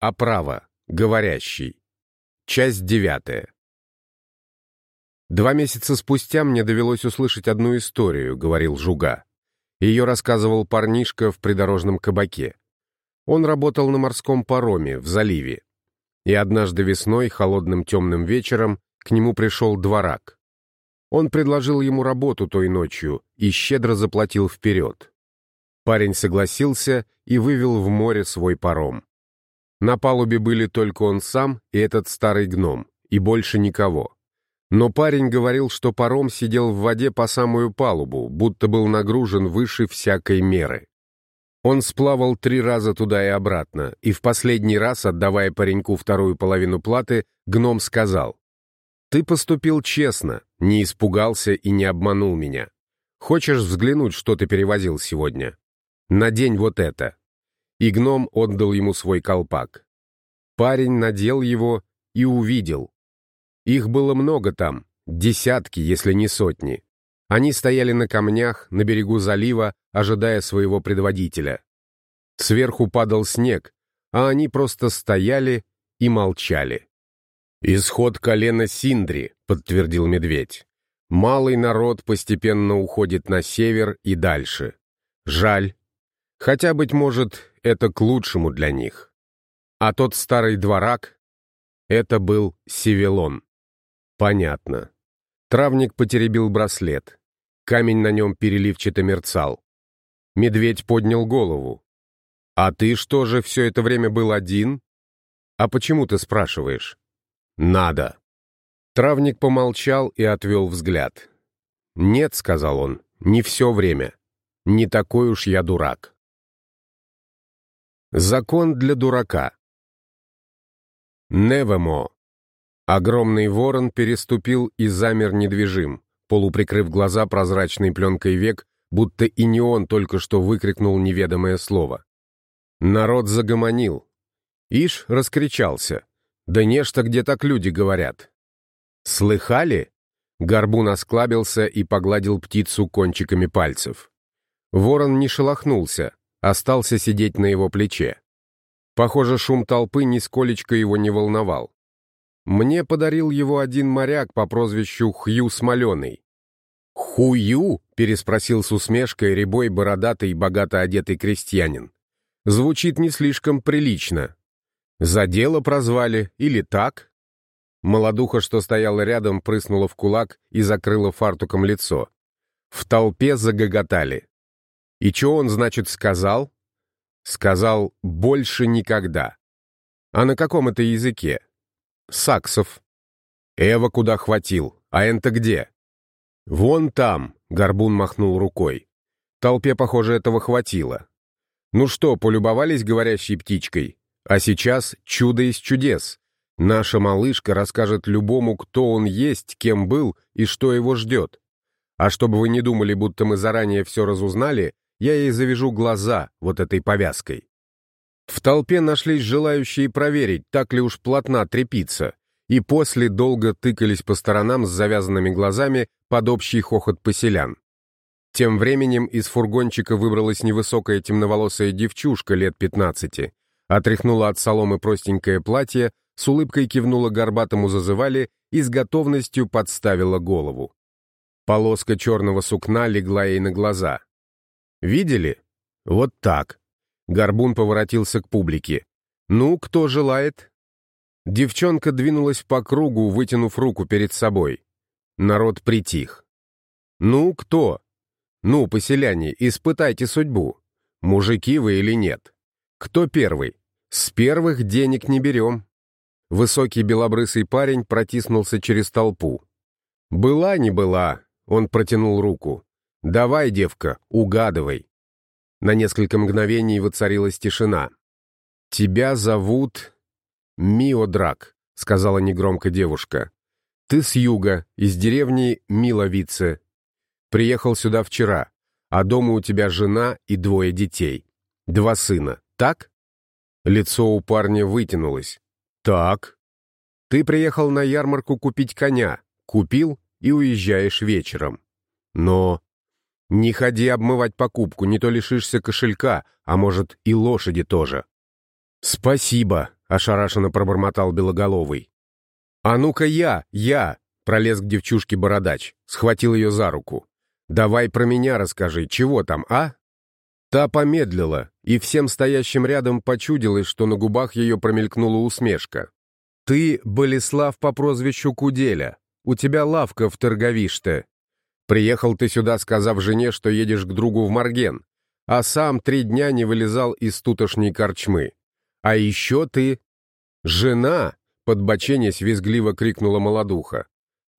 Оправа. Говорящий. Часть девятая. «Два месяца спустя мне довелось услышать одну историю», — говорил Жуга. Ее рассказывал парнишка в придорожном кабаке. Он работал на морском пароме в заливе. И однажды весной, холодным темным вечером, к нему пришел дворак. Он предложил ему работу той ночью и щедро заплатил вперед. Парень согласился и вывел в море свой паром. На палубе были только он сам и этот старый гном, и больше никого. Но парень говорил, что паром сидел в воде по самую палубу, будто был нагружен выше всякой меры. Он сплавал три раза туда и обратно, и в последний раз, отдавая пареньку вторую половину платы, гном сказал, «Ты поступил честно, не испугался и не обманул меня. Хочешь взглянуть, что ты перевозил сегодня? Надень вот это». И гном отдал ему свой колпак. Парень надел его и увидел. Их было много там, десятки, если не сотни. Они стояли на камнях, на берегу залива, ожидая своего предводителя. Сверху падал снег, а они просто стояли и молчали. «Исход колена Синдри», — подтвердил медведь. «Малый народ постепенно уходит на север и дальше. Жаль. Хотя, быть может, это к лучшему для них. А тот старый дворак — это был Севелон. Понятно. Травник потеребил браслет. Камень на нем переливчато мерцал. Медведь поднял голову. «А ты что же все это время был один?» «А почему ты спрашиваешь?» «Надо». Травник помолчал и отвел взгляд. «Нет», — сказал он, — «не все время. Не такой уж я дурак». Закон для дурака. Невемо. Огромный ворон переступил и замер недвижим, полуприкрыв глаза прозрачной пленкой век, будто и не он только что выкрикнул неведомое слово. Народ загомонил. Иш раскричался. «Да нечто, где так люди говорят». «Слыхали?» Горбун осклабился и погладил птицу кончиками пальцев. Ворон не шелохнулся, остался сидеть на его плече. Похоже, шум толпы нисколечко его не волновал. Мне подарил его один моряк по прозвищу Хью Смоленый. «Хую?» — переспросил с усмешкой рябой бородатый богато одетый крестьянин. «Звучит не слишком прилично. За дело прозвали или так?» Молодуха, что стояла рядом, прыснула в кулак и закрыла фартуком лицо. В толпе загоготали. И что он, значит, сказал? Сказал «больше никогда». А на каком это языке? Саксов. Эва куда хватил, а энто где? Вон там, Горбун махнул рукой. Толпе, похоже, этого хватило. Ну что, полюбовались говорящей птичкой? А сейчас чудо из чудес. Наша малышка расскажет любому, кто он есть, кем был и что его ждет. А чтобы вы не думали, будто мы заранее все разузнали, я ей завяжу глаза вот этой повязкой. В толпе нашлись желающие проверить, так ли уж плотна трепица, и после долго тыкались по сторонам с завязанными глазами под общий хохот поселян. Тем временем из фургончика выбралась невысокая темноволосая девчушка лет пятнадцати, отряхнула от соломы простенькое платье, с улыбкой кивнула горбатому зазывали и с готовностью подставила голову. Полоска черного сукна легла ей на глаза. Видели? Вот так. Горбун поворотился к публике. Ну, кто желает? Девчонка двинулась по кругу, вытянув руку перед собой. Народ притих. Ну, кто? Ну, поселяне, испытайте судьбу. Мужики вы или нет? Кто первый? С первых денег не берем. Высокий белобрысый парень протиснулся через толпу. «Была, не была», — он протянул руку. «Давай, девка, угадывай». На несколько мгновений воцарилась тишина. «Тебя зовут...» «Миодрак», — сказала негромко девушка. «Ты с юга, из деревни Миловице. Приехал сюда вчера, а дома у тебя жена и двое детей. Два сына, так?» Лицо у парня вытянулось. «Так». «Ты приехал на ярмарку купить коня, купил и уезжаешь вечером. Но не ходи обмывать покупку, не то лишишься кошелька, а может и лошади тоже. Спасибо, — ошарашенно пробормотал Белоголовый. «А ну-ка я, я!» — пролез к девчушке бородач, схватил ее за руку. «Давай про меня расскажи, чего там, а?» Та помедлила, и всем стоящим рядом почудилось, что на губах ее промелькнула усмешка. «Ты Болеслав по прозвищу Куделя. У тебя лавка в Торговиште. Приехал ты сюда, сказав жене, что едешь к другу в Марген, а сам три дня не вылезал из тутошней корчмы. А еще ты... Жена!» — подбоченясь визгливо крикнула молодуха.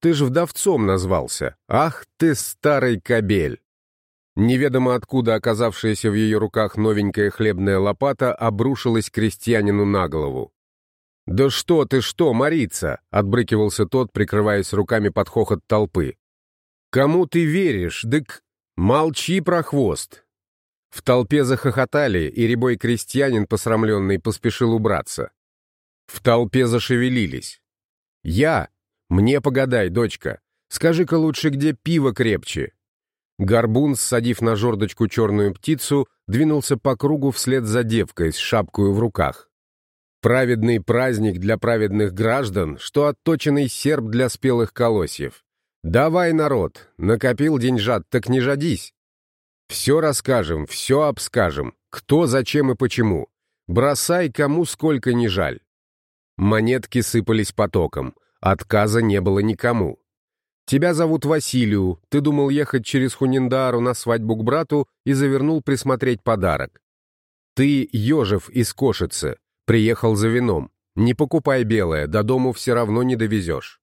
«Ты ж вдовцом назвался! Ах ты, старый кобель!» Неведомо откуда оказавшаяся в ее руках новенькая хлебная лопата обрушилась крестьянину на голову. «Да что ты, что, Марица!» — отбрыкивался тот, прикрываясь руками под хохот толпы. «Кому ты веришь, дык? Молчи про хвост!» В толпе захохотали, и рябой крестьянин, посрамленный, поспешил убраться. В толпе зашевелились. «Я? Мне погадай, дочка. Скажи-ка лучше, где пиво крепче?» Горбун, ссадив на жердочку черную птицу, двинулся по кругу вслед за девкой с шапкой в руках. Праведный праздник для праведных граждан, что отточенный серб для спелых колосьев. Давай, народ, накопил деньжат, так не жадись. Все расскажем, все обскажем, кто, зачем и почему. Бросай, кому сколько не жаль. Монетки сыпались потоком, отказа не было никому. Тебя зовут Василию, ты думал ехать через Хуниндару на свадьбу к брату и завернул присмотреть подарок. Ты, Ежев из Кошицы, приехал за вином. Не покупай белое, до дому все равно не довезешь.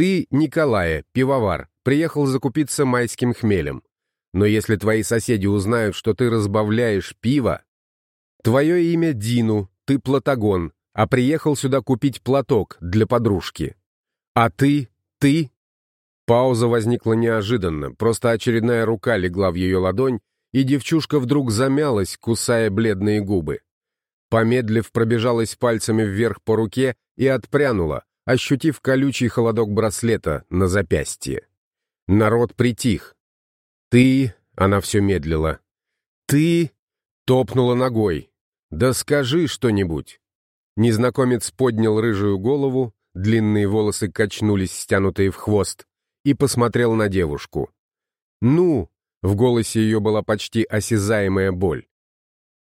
Ты, Николая, пивовар, приехал закупиться майским хмелем. Но если твои соседи узнают, что ты разбавляешь пиво... Твое имя Дину, ты Платагон, а приехал сюда купить платок для подружки. А ты, ты... Пауза возникла неожиданно, просто очередная рука легла в ее ладонь, и девчушка вдруг замялась, кусая бледные губы. Помедлив, пробежалась пальцами вверх по руке и отпрянула, ощутив колючий холодок браслета на запястье. Народ притих. «Ты...» — она все медлила. «Ты...» — топнула ногой. «Да скажи что-нибудь!» Незнакомец поднял рыжую голову, длинные волосы качнулись, стянутые в хвост, и посмотрел на девушку. «Ну!» — в голосе ее была почти осязаемая боль.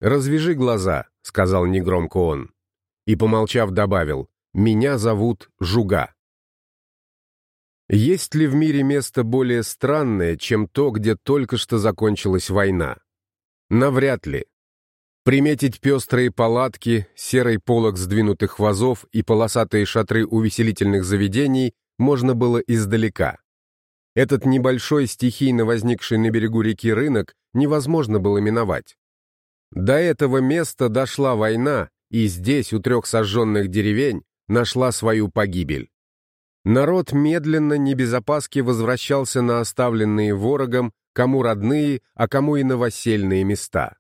«Развяжи глаза», — сказал негромко он. И, помолчав, добавил, «Меня зовут Жуга». Есть ли в мире место более странное, чем то, где только что закончилась война? Навряд ли. Приметить пестрые палатки, серый полог сдвинутых вазов и полосатые шатры увеселительных заведений можно было издалека. Этот небольшой стихийно возникший на берегу реки рынок невозможно было миновать. До этого места дошла война, и здесь, у трех сожженных деревень, нашла свою погибель. Народ медленно, не без опаски возвращался на оставленные ворогом, кому родные, а кому и новосельные места.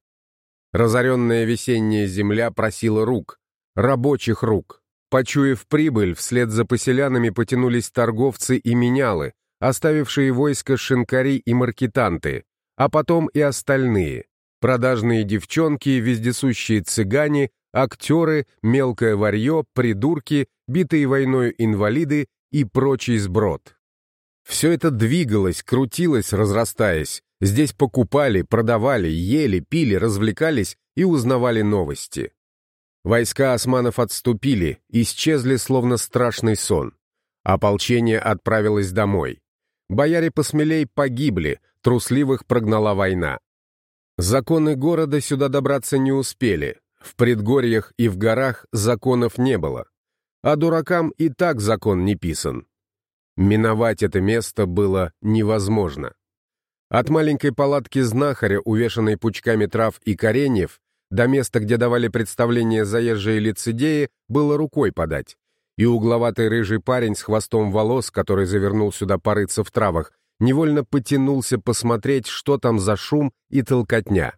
Разоренная весенняя земля просила рук, рабочих рук. Почуяв прибыль, вслед за поселянами потянулись торговцы и менялы, оставившие войско шинкари и маркетанты, а потом и остальные. Продажные девчонки, вездесущие цыгане, актеры, мелкое варье, придурки, битые войной инвалиды и прочий сброд. Все это двигалось, крутилось, разрастаясь. Здесь покупали, продавали, ели, пили, развлекались и узнавали новости. Войска османов отступили, исчезли словно страшный сон. Ополчение отправилось домой. Бояре посмелей погибли, трусливых прогнала война. Законы города сюда добраться не успели. В предгорьях и в горах законов не было. А дуракам и так закон не писан. Миновать это место было невозможно. От маленькой палатки знахаря, увешанной пучками трав и кореньев, до места, где давали представление заезжие лицедеи, было рукой подать. И угловатый рыжий парень с хвостом волос, который завернул сюда порыться в травах, невольно потянулся посмотреть, что там за шум и толкотня.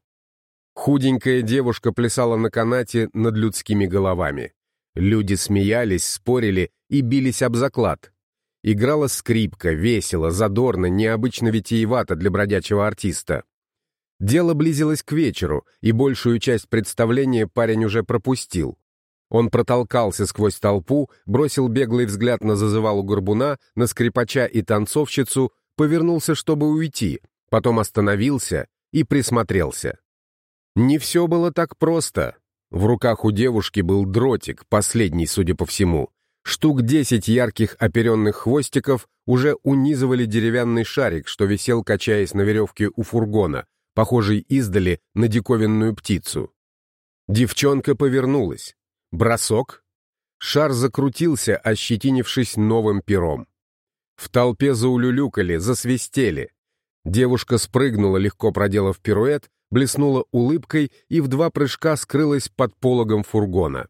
Худенькая девушка плясала на канате над людскими головами. Люди смеялись, спорили и бились об заклад. Играла скрипка, весело, задорно, необычно витиевато для бродячего артиста. Дело близилось к вечеру, и большую часть представления парень уже пропустил. Он протолкался сквозь толпу, бросил беглый взгляд на зазывалу горбуна, на скрипача и танцовщицу, повернулся, чтобы уйти, потом остановился и присмотрелся. Не все было так просто. В руках у девушки был дротик, последний, судя по всему. Штук десять ярких оперенных хвостиков уже унизывали деревянный шарик, что висел, качаясь на веревке у фургона, похожий издали на диковинную птицу. Девчонка повернулась. Бросок. Шар закрутился, ощетинившись новым пером. В толпе заулюлюкали, засвистели. Девушка спрыгнула, легко проделав пируэт, блеснула улыбкой и в два прыжка скрылась под пологом фургона.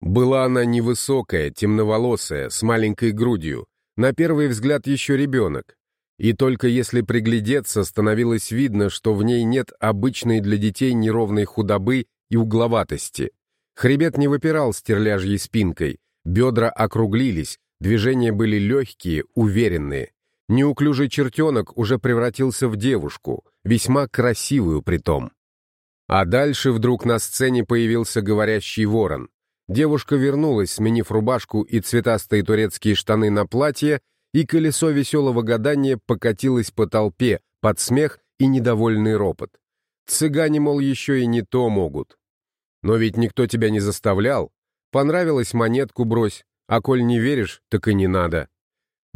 Была она невысокая, темноволосая, с маленькой грудью, на первый взгляд еще ребенок. И только если приглядеться, становилось видно, что в ней нет обычной для детей неровной худобы и угловатости. Хребет не выпирал стерляжьей спинкой, бедра округлились, движения были легкие, уверенные. Неуклюжий чертенок уже превратился в девушку, весьма красивую притом. А дальше вдруг на сцене появился говорящий ворон. Девушка вернулась, сменив рубашку и цветастые турецкие штаны на платье, и колесо веселого гадания покатилось по толпе под смех и недовольный ропот. Цыгане, мол, еще и не то могут. Но ведь никто тебя не заставлял. Понравилось, монетку брось, а коль не веришь, так и не надо.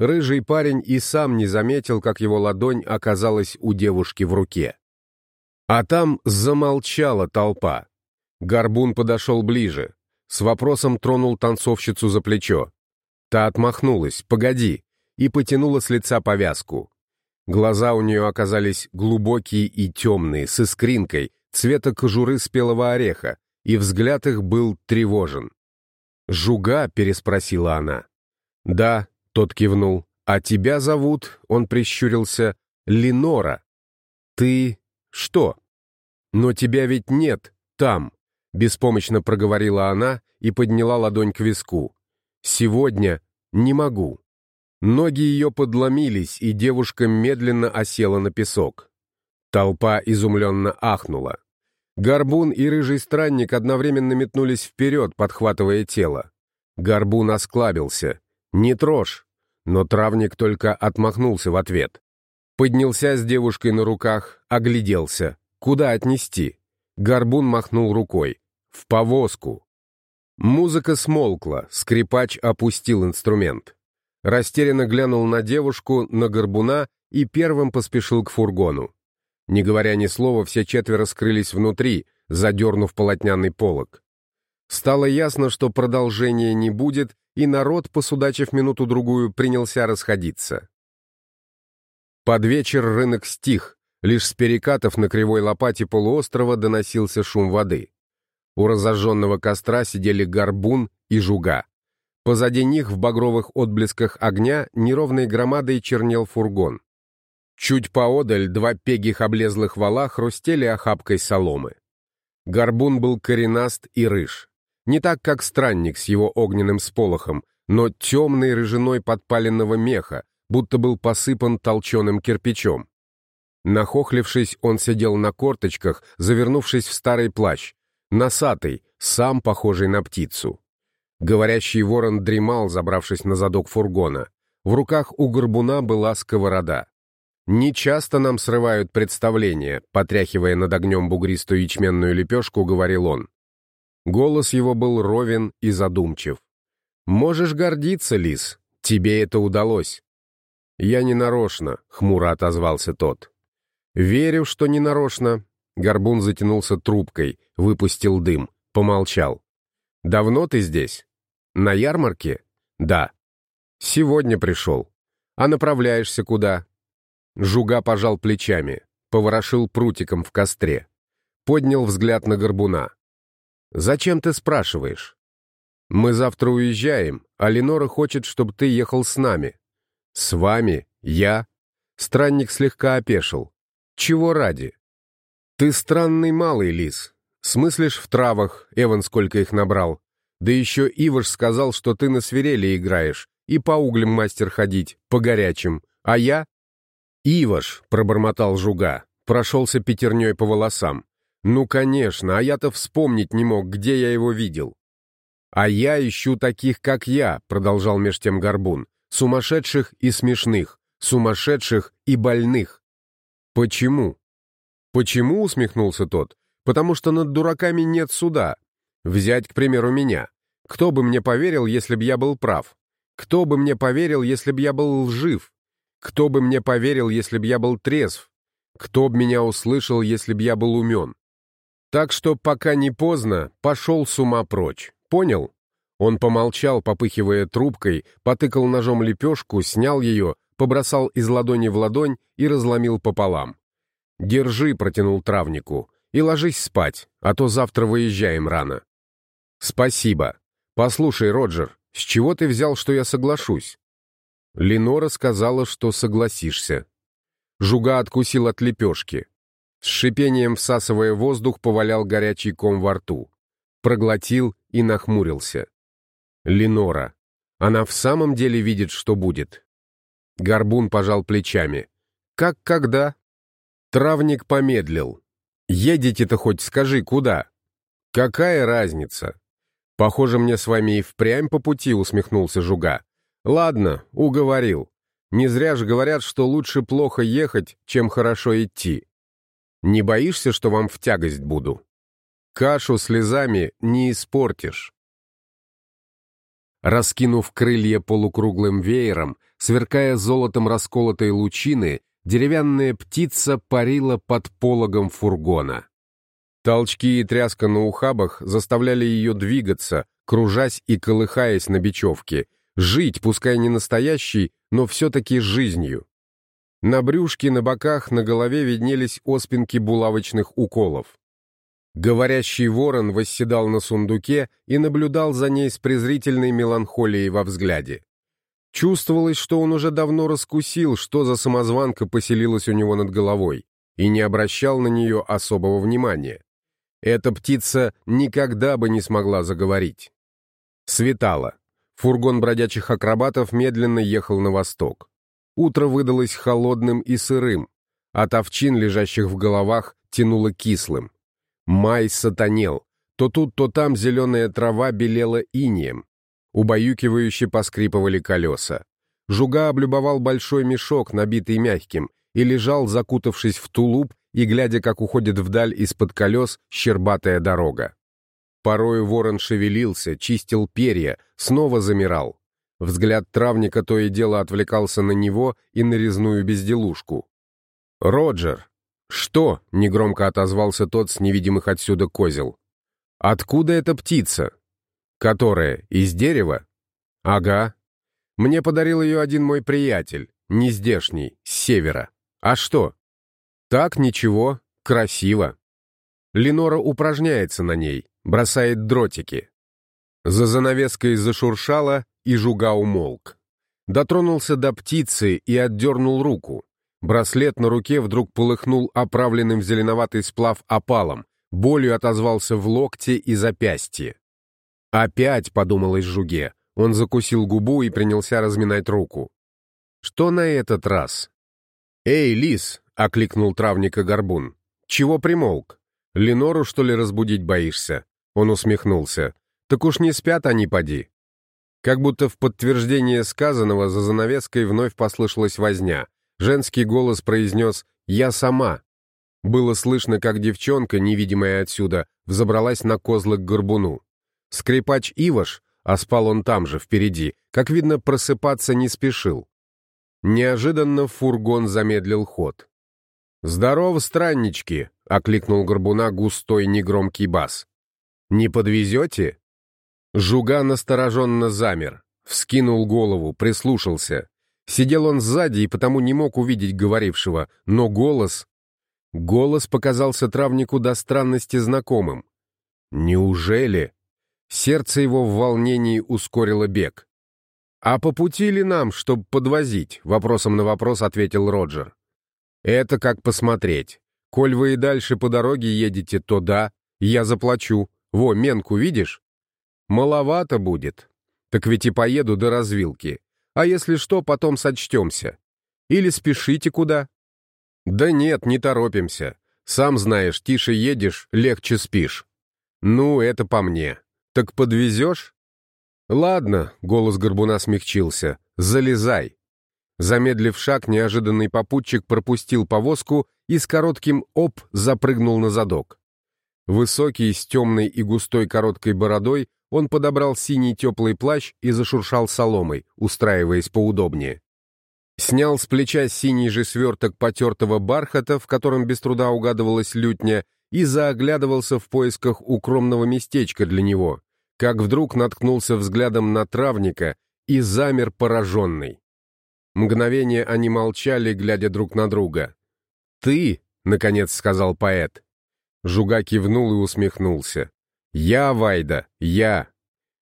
Рыжий парень и сам не заметил, как его ладонь оказалась у девушки в руке. А там замолчала толпа. Горбун подошел ближе, с вопросом тронул танцовщицу за плечо. Та отмахнулась, погоди, и потянула с лица повязку. Глаза у нее оказались глубокие и темные, с искринкой, цвета кожуры спелого ореха, и взгляд их был тревожен. «Жуга?» — переспросила она. «Да», — тот кивнул. «А тебя зовут?» — он прищурился. «Ленора». «Ты... что?» «Но тебя ведь нет там», — беспомощно проговорила она и подняла ладонь к виску. «Сегодня не могу». Ноги ее подломились, и девушка медленно осела на песок. Толпа изумленно ахнула. Горбун и рыжий странник одновременно метнулись вперед, подхватывая тело. Горбун осклабился. «Не трожь!» Но травник только отмахнулся в ответ. Поднялся с девушкой на руках, огляделся. Куда отнести? Горбун махнул рукой. «В повозку!» Музыка смолкла, скрипач опустил инструмент. Растерянно глянул на девушку, на горбуна и первым поспешил к фургону. Не говоря ни слова, все четверо скрылись внутри, задернув полотняный полог. Стало ясно, что продолжения не будет, и народ, посудачив минуту-другую, принялся расходиться. Под вечер рынок стих, лишь с перекатов на кривой лопате полуострова доносился шум воды. У разожженного костра сидели горбун и жуга. Позади них в багровых отблесках огня неровной громадой чернел фургон. Чуть поодаль два пегих облезлых вала хрустели охапкой соломы. Горбун был коренаст и рыж. Не так, как странник с его огненным сполохом, но темной рыжиной подпаленного меха, будто был посыпан толченым кирпичом. Нахохлившись, он сидел на корточках, завернувшись в старый плащ. Носатый, сам похожий на птицу. Говорящий ворон дремал, забравшись на задок фургона. В руках у горбуна была сковорода. Не часто нам срывают представление, потряхивая над огнем бугристую ячменную лепешку, говорил он. Голос его был ровен и задумчив. «Можешь гордиться, лис, тебе это удалось». «Я не нарочно», — хмуро отозвался тот. «Верю, что не нарочно». Горбун затянулся трубкой, выпустил дым, помолчал. «Давно ты здесь? На ярмарке?» «Да». «Сегодня пришел. А направляешься куда?» Жуга пожал плечами, поворошил прутиком в костре. Поднял взгляд на горбуна. «Зачем ты спрашиваешь?» «Мы завтра уезжаем, а Ленора хочет, чтобы ты ехал с нами». «С вами? Я?» Странник слегка опешил. «Чего ради?» «Ты странный малый лис. Смыслишь в травах, Эван сколько их набрал. Да еще Иваш сказал, что ты на свирели играешь, и по углям мастер ходить, по горячим. А я «Иваш», — пробормотал Жуга, прошелся пятерней по волосам. «Ну, конечно, а я-то вспомнить не мог, где я его видел». «А я ищу таких, как я», — продолжал меж тем Горбун, «сумасшедших и смешных, сумасшедших и больных». «Почему?» «Почему?» — усмехнулся тот. «Потому что над дураками нет суда. Взять, к примеру, меня. Кто бы мне поверил, если б я был прав? Кто бы мне поверил, если б я был лжив? Кто бы мне поверил, если б я был трезв? Кто б меня услышал, если б я был умен? Так что, пока не поздно, пошел с ума прочь. Понял?» Он помолчал, попыхивая трубкой, потыкал ножом лепешку, снял ее, побросал из ладони в ладонь и разломил пополам. «Держи», — протянул травнику, — «и ложись спать, а то завтра выезжаем рано». «Спасибо. Послушай, Роджер, с чего ты взял, что я соглашусь?» Ленора сказала, что согласишься. Жуга откусил от лепешки. С шипением всасывая воздух, повалял горячий ком во рту. Проглотил и нахмурился. Ленора. Она в самом деле видит, что будет. Горбун пожал плечами. Как когда? Травник помедлил. Едете-то хоть скажи, куда? Какая разница? Похоже, мне с вами и впрямь по пути, усмехнулся Жуга. Ладно, уговорил. Не зря же говорят, что лучше плохо ехать, чем хорошо идти. Не боишься, что вам в тягость буду? Кашу слезами не испортишь. Раскинув крылья полукруглым веером, сверкая золотом расколотой лучины, деревянная птица парила под пологом фургона. Толчки и тряска на ухабах заставляли ее двигаться, кружась и колыхаясь на бечевке, жить, пускай не настоящей, но все-таки жизнью. На брюшке, на боках, на голове виднелись оспинки булавочных уколов. Говорящий ворон восседал на сундуке и наблюдал за ней с презрительной меланхолией во взгляде. Чувствовалось, что он уже давно раскусил, что за самозванка поселилась у него над головой, и не обращал на нее особого внимания. Эта птица никогда бы не смогла заговорить. Светало. Фургон бродячих акробатов медленно ехал на восток. Утро выдалось холодным и сырым, от овчин, лежащих в головах, тянуло кислым. Май сатанел. То тут, то там зеленая трава белела инием. Убаюкивающе поскрипывали колеса. Жуга облюбовал большой мешок, набитый мягким, и лежал, закутавшись в тулуп и глядя, как уходит вдаль из-под колес щербатая дорога. Порою ворон шевелился, чистил перья, снова замирал. Взгляд травника то и дело отвлекался на него и на резную безделушку. «Роджер!» «Что?» — негромко отозвался тот с невидимых отсюда козел. «Откуда эта птица?» «Которая? Из дерева?» «Ага. Мне подарил ее один мой приятель, не здешний, с севера. А что?» «Так, ничего, красиво». Ленора упражняется на ней, бросает дротики. За занавеской зашуршало, и жуга умолк. Дотронулся до птицы и отдернул руку. Браслет на руке вдруг полыхнул оправленным в зеленоватый сплав опалом, болью отозвался в локте и запястье. «Опять», — подумалось Жуге, он закусил губу и принялся разминать руку. «Что на этот раз?» «Эй, лис!» — окликнул травника Горбун. «Чего примолк? Ленору, что ли, разбудить боишься?» Он усмехнулся. «Так уж не спят они, поди». Как будто в подтверждение сказанного за занавеской вновь послышалась возня — Женский голос произнес «Я сама». Было слышно, как девчонка, невидимая отсюда, взобралась на козлы к горбуну. Скрипач Иваш, а спал он там же, впереди, как видно, просыпаться не спешил. Неожиданно фургон замедлил ход. «Здорово, страннички!» — окликнул горбуна густой негромкий бас. «Не подвезете?» Жуга настороженно замер, вскинул голову, прислушался. Сидел он сзади и потому не мог увидеть говорившего, но голос... Голос показался травнику до странности знакомым. Неужели? Сердце его в волнении ускорило бег. «А по пути ли нам, чтобы подвозить?» — вопросом на вопрос ответил Роджер. «Это как посмотреть. Коль вы и дальше по дороге едете, то да, я заплачу. Во, Менку видишь? Маловато будет. Так ведь и поеду до развилки. А если что, потом сочтемся. Или спешите куда? Да нет, не торопимся. Сам знаешь, тише едешь, легче спишь. Ну, это по мне. Так подвезешь? «Ладно», — голос горбуна смягчился, — «залезай». Замедлив шаг, неожиданный попутчик пропустил повозку и с коротким «оп» запрыгнул на задок. Высокий, с темной и густой короткой бородой, он подобрал синий теплый плащ и зашуршал соломой, устраиваясь поудобнее. Снял с плеча синий же сверток потертого бархата, в котором без труда угадывалась лютня, и заоглядывался в поисках укромного местечка для него, как вдруг наткнулся взглядом на травника и замер пораженный. Мгновение они молчали, глядя друг на друга. «Ты», — наконец сказал поэт. Жуга кивнул и усмехнулся. «Я, Вайда, я».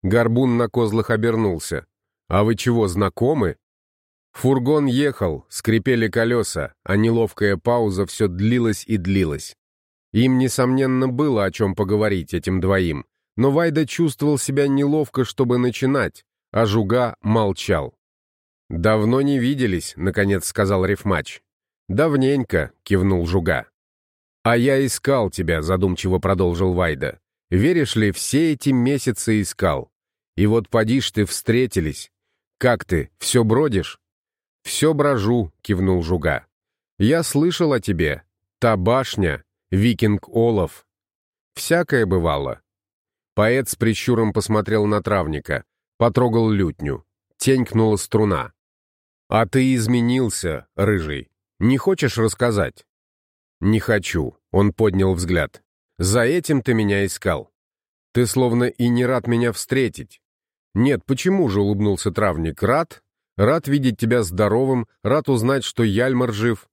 Горбун на козлах обернулся. «А вы чего, знакомы?» Фургон ехал, скрипели колеса, а неловкая пауза все длилась и длилась. Им, несомненно, было о чем поговорить этим двоим, но Вайда чувствовал себя неловко, чтобы начинать, а Жуга молчал. «Давно не виделись», — наконец сказал рифмач. «Давненько», — кивнул Жуга. «А я искал тебя», — задумчиво продолжил Вайда. «Веришь ли, все эти месяцы искал. И вот поди ж ты, встретились. Как ты, все бродишь?» «Все брожу», — кивнул Жуга. «Я слышал о тебе. Та башня, викинг Олаф. Всякое бывало». Поэт с прищуром посмотрел на травника, потрогал лютню. Тенькнула струна. «А ты изменился, рыжий. Не хочешь рассказать?» «Не хочу», — он поднял взгляд. «За этим ты меня искал. Ты словно и не рад меня встретить». «Нет, почему же?» — улыбнулся травник. «Рад? Рад видеть тебя здоровым, рад узнать, что Яльмар жив».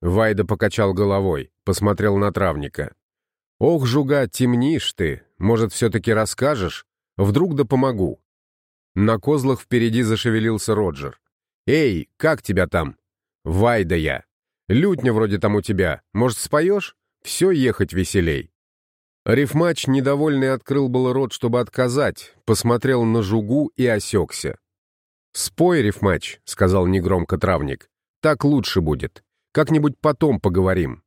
Вайда покачал головой, посмотрел на травника. «Ох, жуга, темнишь ты. Может, все-таки расскажешь? Вдруг да помогу». На козлах впереди зашевелился Роджер. «Эй, как тебя там?» «Вайда я. Лютня вроде там у тебя. Может, споешь? Все ехать веселей». Рифмач, недовольный, открыл было рот, чтобы отказать, посмотрел на жугу и осекся. «Спой, рифмач», — сказал негромко травник. «Так лучше будет. Как-нибудь потом поговорим».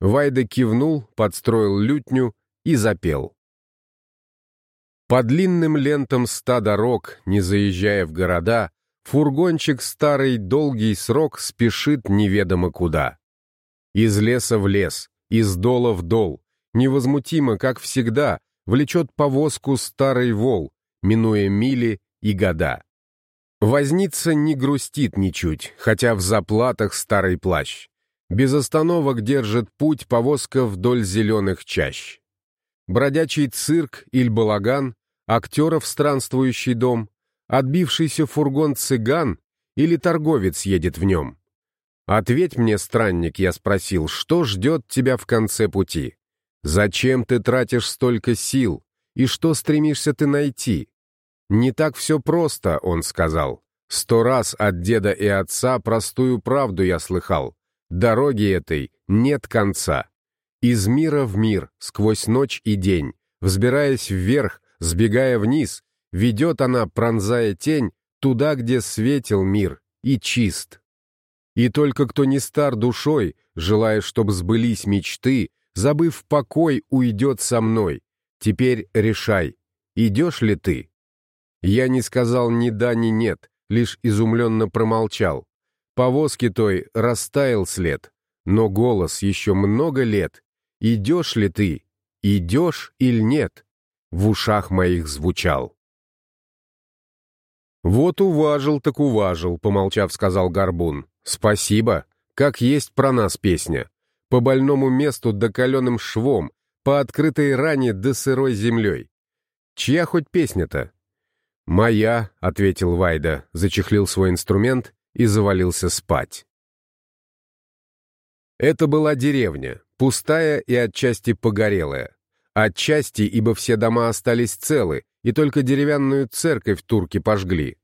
Вайда кивнул, подстроил лютню и запел. По длинным лентам ста дорог, не заезжая в города, фургончик старый долгий срок спешит неведомо куда. Из леса в лес, из дола в дол, невозмутимо, как всегда, влечет повозку старый вол, минуя мили и года. Возница не грустит ничуть, хотя в заплатах старый плащ. Без остановок держит путь повозка вдоль зеленых чащ. Бродячий цирк или балаган, актеров странствующий дом, отбившийся фургон цыган или торговец едет в нем. «Ответь мне, странник», — я спросил, — «что ждет тебя в конце пути? Зачем ты тратишь столько сил? И что стремишься ты найти? «Не так все просто», — он сказал. «Сто раз от деда и отца простую правду я слыхал. Дороги этой нет конца. Из мира в мир, сквозь ночь и день, взбираясь вверх, сбегая вниз, ведет она, пронзая тень, туда, где светил мир и чист. И только кто не стар душой, желая, чтоб сбылись мечты, забыв покой, уйдет со мной. Теперь решай, идешь ли ты? Я не сказал ни да, ни нет, лишь изумленно промолчал. Повозки той растаял след, но голос еще много лет. «Идешь ли ты? Идешь или нет?» в ушах моих звучал. «Вот уважил, так уважил», — помолчав, сказал Горбун. «Спасибо. Как есть про нас песня. По больному месту да каленым швом, по открытой ране да сырой землей. Чья хоть песня-то? «Моя», — ответил Вайда, зачехлил свой инструмент и завалился спать. Это была деревня, пустая и отчасти погорелая. Отчасти, ибо все дома остались целы, и только деревянную церковь турки пожгли.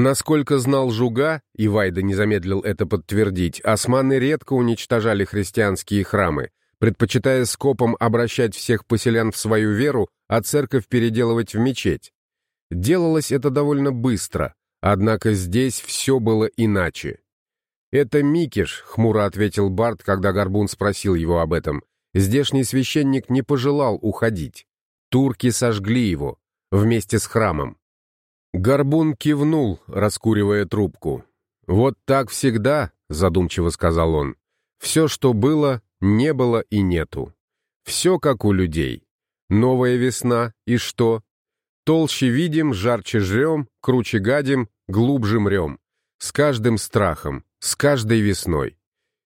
Насколько знал Жуга, и Вайда не замедлил это подтвердить, османы редко уничтожали христианские храмы, предпочитая скопом обращать всех поселян в свою веру, а церковь переделывать в мечеть. Делалось это довольно быстро, однако здесь все было иначе. «Это Микиш», — хмуро ответил Барт, когда Горбун спросил его об этом. Здешний священник не пожелал уходить. Турки сожгли его, вместе с храмом. Горбун кивнул, раскуривая трубку. «Вот так всегда», — задумчиво сказал он. «Все, что было, не было и нету. Все как у людей. Новая весна, и что? Толще видим, жарче жрем, круче гадим, глубже мрем. С каждым страхом, с каждой весной.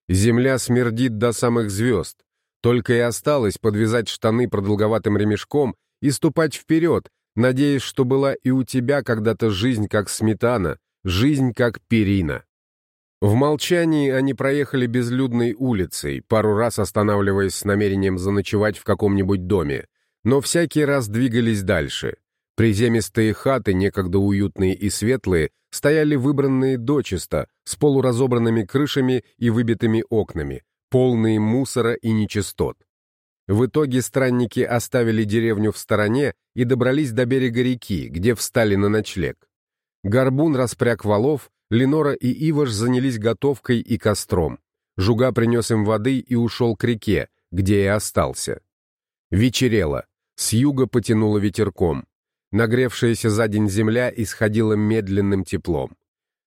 Земля смердит до самых звезд. Только и осталось подвязать штаны продолговатым ремешком и ступать вперед, надеясь, что была и у тебя когда-то жизнь как сметана, жизнь как перина. В молчании они проехали безлюдной улицей, пару раз останавливаясь с намерением заночевать в каком-нибудь доме, но всякий раз двигались дальше. Приземистые хаты, некогда уютные и светлые, стояли выбранные дочисто, с полуразобранными крышами и выбитыми окнами, полные мусора и нечистот. В итоге странники оставили деревню в стороне и добрались до берега реки, где встали на ночлег. Горбун распряг валов, Ленора и Иваш занялись готовкой и костром. Жуга принес им воды и ушел к реке, где и остался. Вечерело. С юга потянуло ветерком. Нагревшаяся за день земля исходила медленным теплом.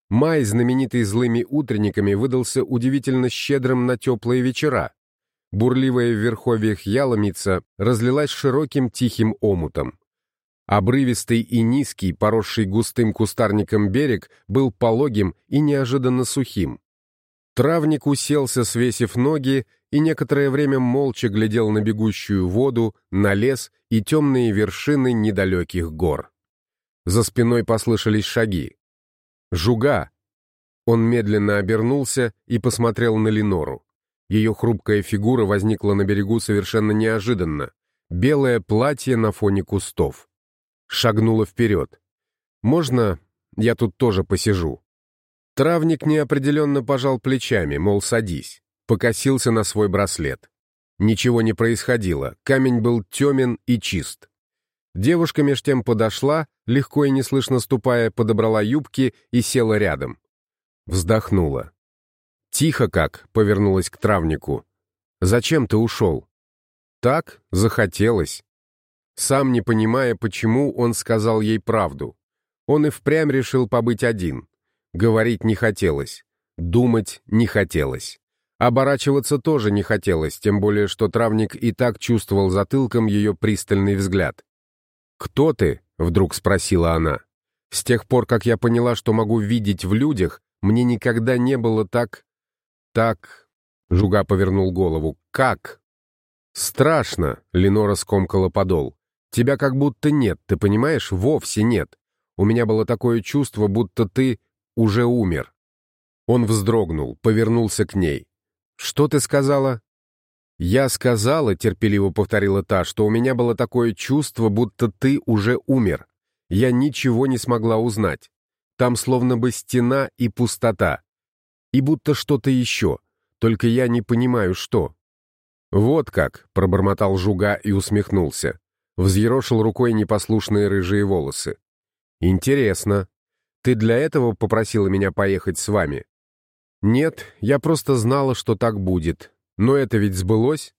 Май, знаменитый злыми утренниками, выдался удивительно щедрым на теплые вечера. Бурливая в верховьях яломица разлилась широким тихим омутом. Обрывистый и низкий, поросший густым кустарником берег, был пологим и неожиданно сухим. Травник уселся, свесив ноги, и некоторое время молча глядел на бегущую воду, на лес и темные вершины недалеких гор. За спиной послышались шаги. «Жуга!» Он медленно обернулся и посмотрел на Ленору. Ее хрупкая фигура возникла на берегу совершенно неожиданно. Белое платье на фоне кустов. Шагнула вперед. «Можно я тут тоже посижу?» Травник неопределенно пожал плечами, мол, садись. Покосился на свой браслет. Ничего не происходило, камень был темен и чист. Девушка меж тем подошла, легко и неслышно ступая, подобрала юбки и села рядом. Вздохнула. «Тихо как», — повернулась к травнику. «Зачем ты ушел?» «Так, захотелось». Сам не понимая, почему, он сказал ей правду. Он и впрямь решил побыть один. Говорить не хотелось. Думать не хотелось. Оборачиваться тоже не хотелось, тем более, что травник и так чувствовал затылком ее пристальный взгляд. «Кто ты?» — вдруг спросила она. «С тех пор, как я поняла, что могу видеть в людях, мне никогда не было так... так...» Жуга повернул голову. «Как?» «Страшно», — Ленора скомкала подол. «Тебя как будто нет, ты понимаешь? Вовсе нет. У меня было такое чувство, будто ты уже умер». Он вздрогнул, повернулся к ней. «Что ты сказала?» «Я сказала», — терпеливо повторила та, «что у меня было такое чувство, будто ты уже умер. Я ничего не смогла узнать. Там словно бы стена и пустота. И будто что-то еще, только я не понимаю, что». «Вот как», — пробормотал Жуга и усмехнулся. Взъерошил рукой непослушные рыжие волосы. «Интересно. Ты для этого попросила меня поехать с вами?» «Нет, я просто знала, что так будет. Но это ведь сбылось?»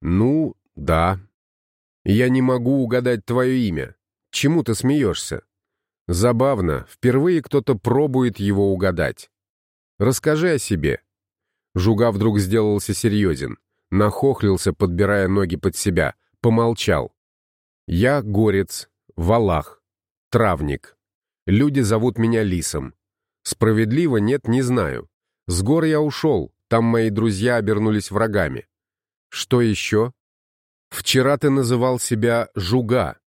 «Ну, да». «Я не могу угадать твое имя. Чему ты смеешься?» «Забавно, впервые кто-то пробует его угадать. Расскажи о себе». Жуга вдруг сделался серьезен, нахохлился, подбирая ноги под себя, помолчал. «Я горец, валах, травник. Люди зовут меня Лисом. Справедливо, нет, не знаю. С гор я ушел, там мои друзья обернулись врагами. Что еще? Вчера ты называл себя Жуга.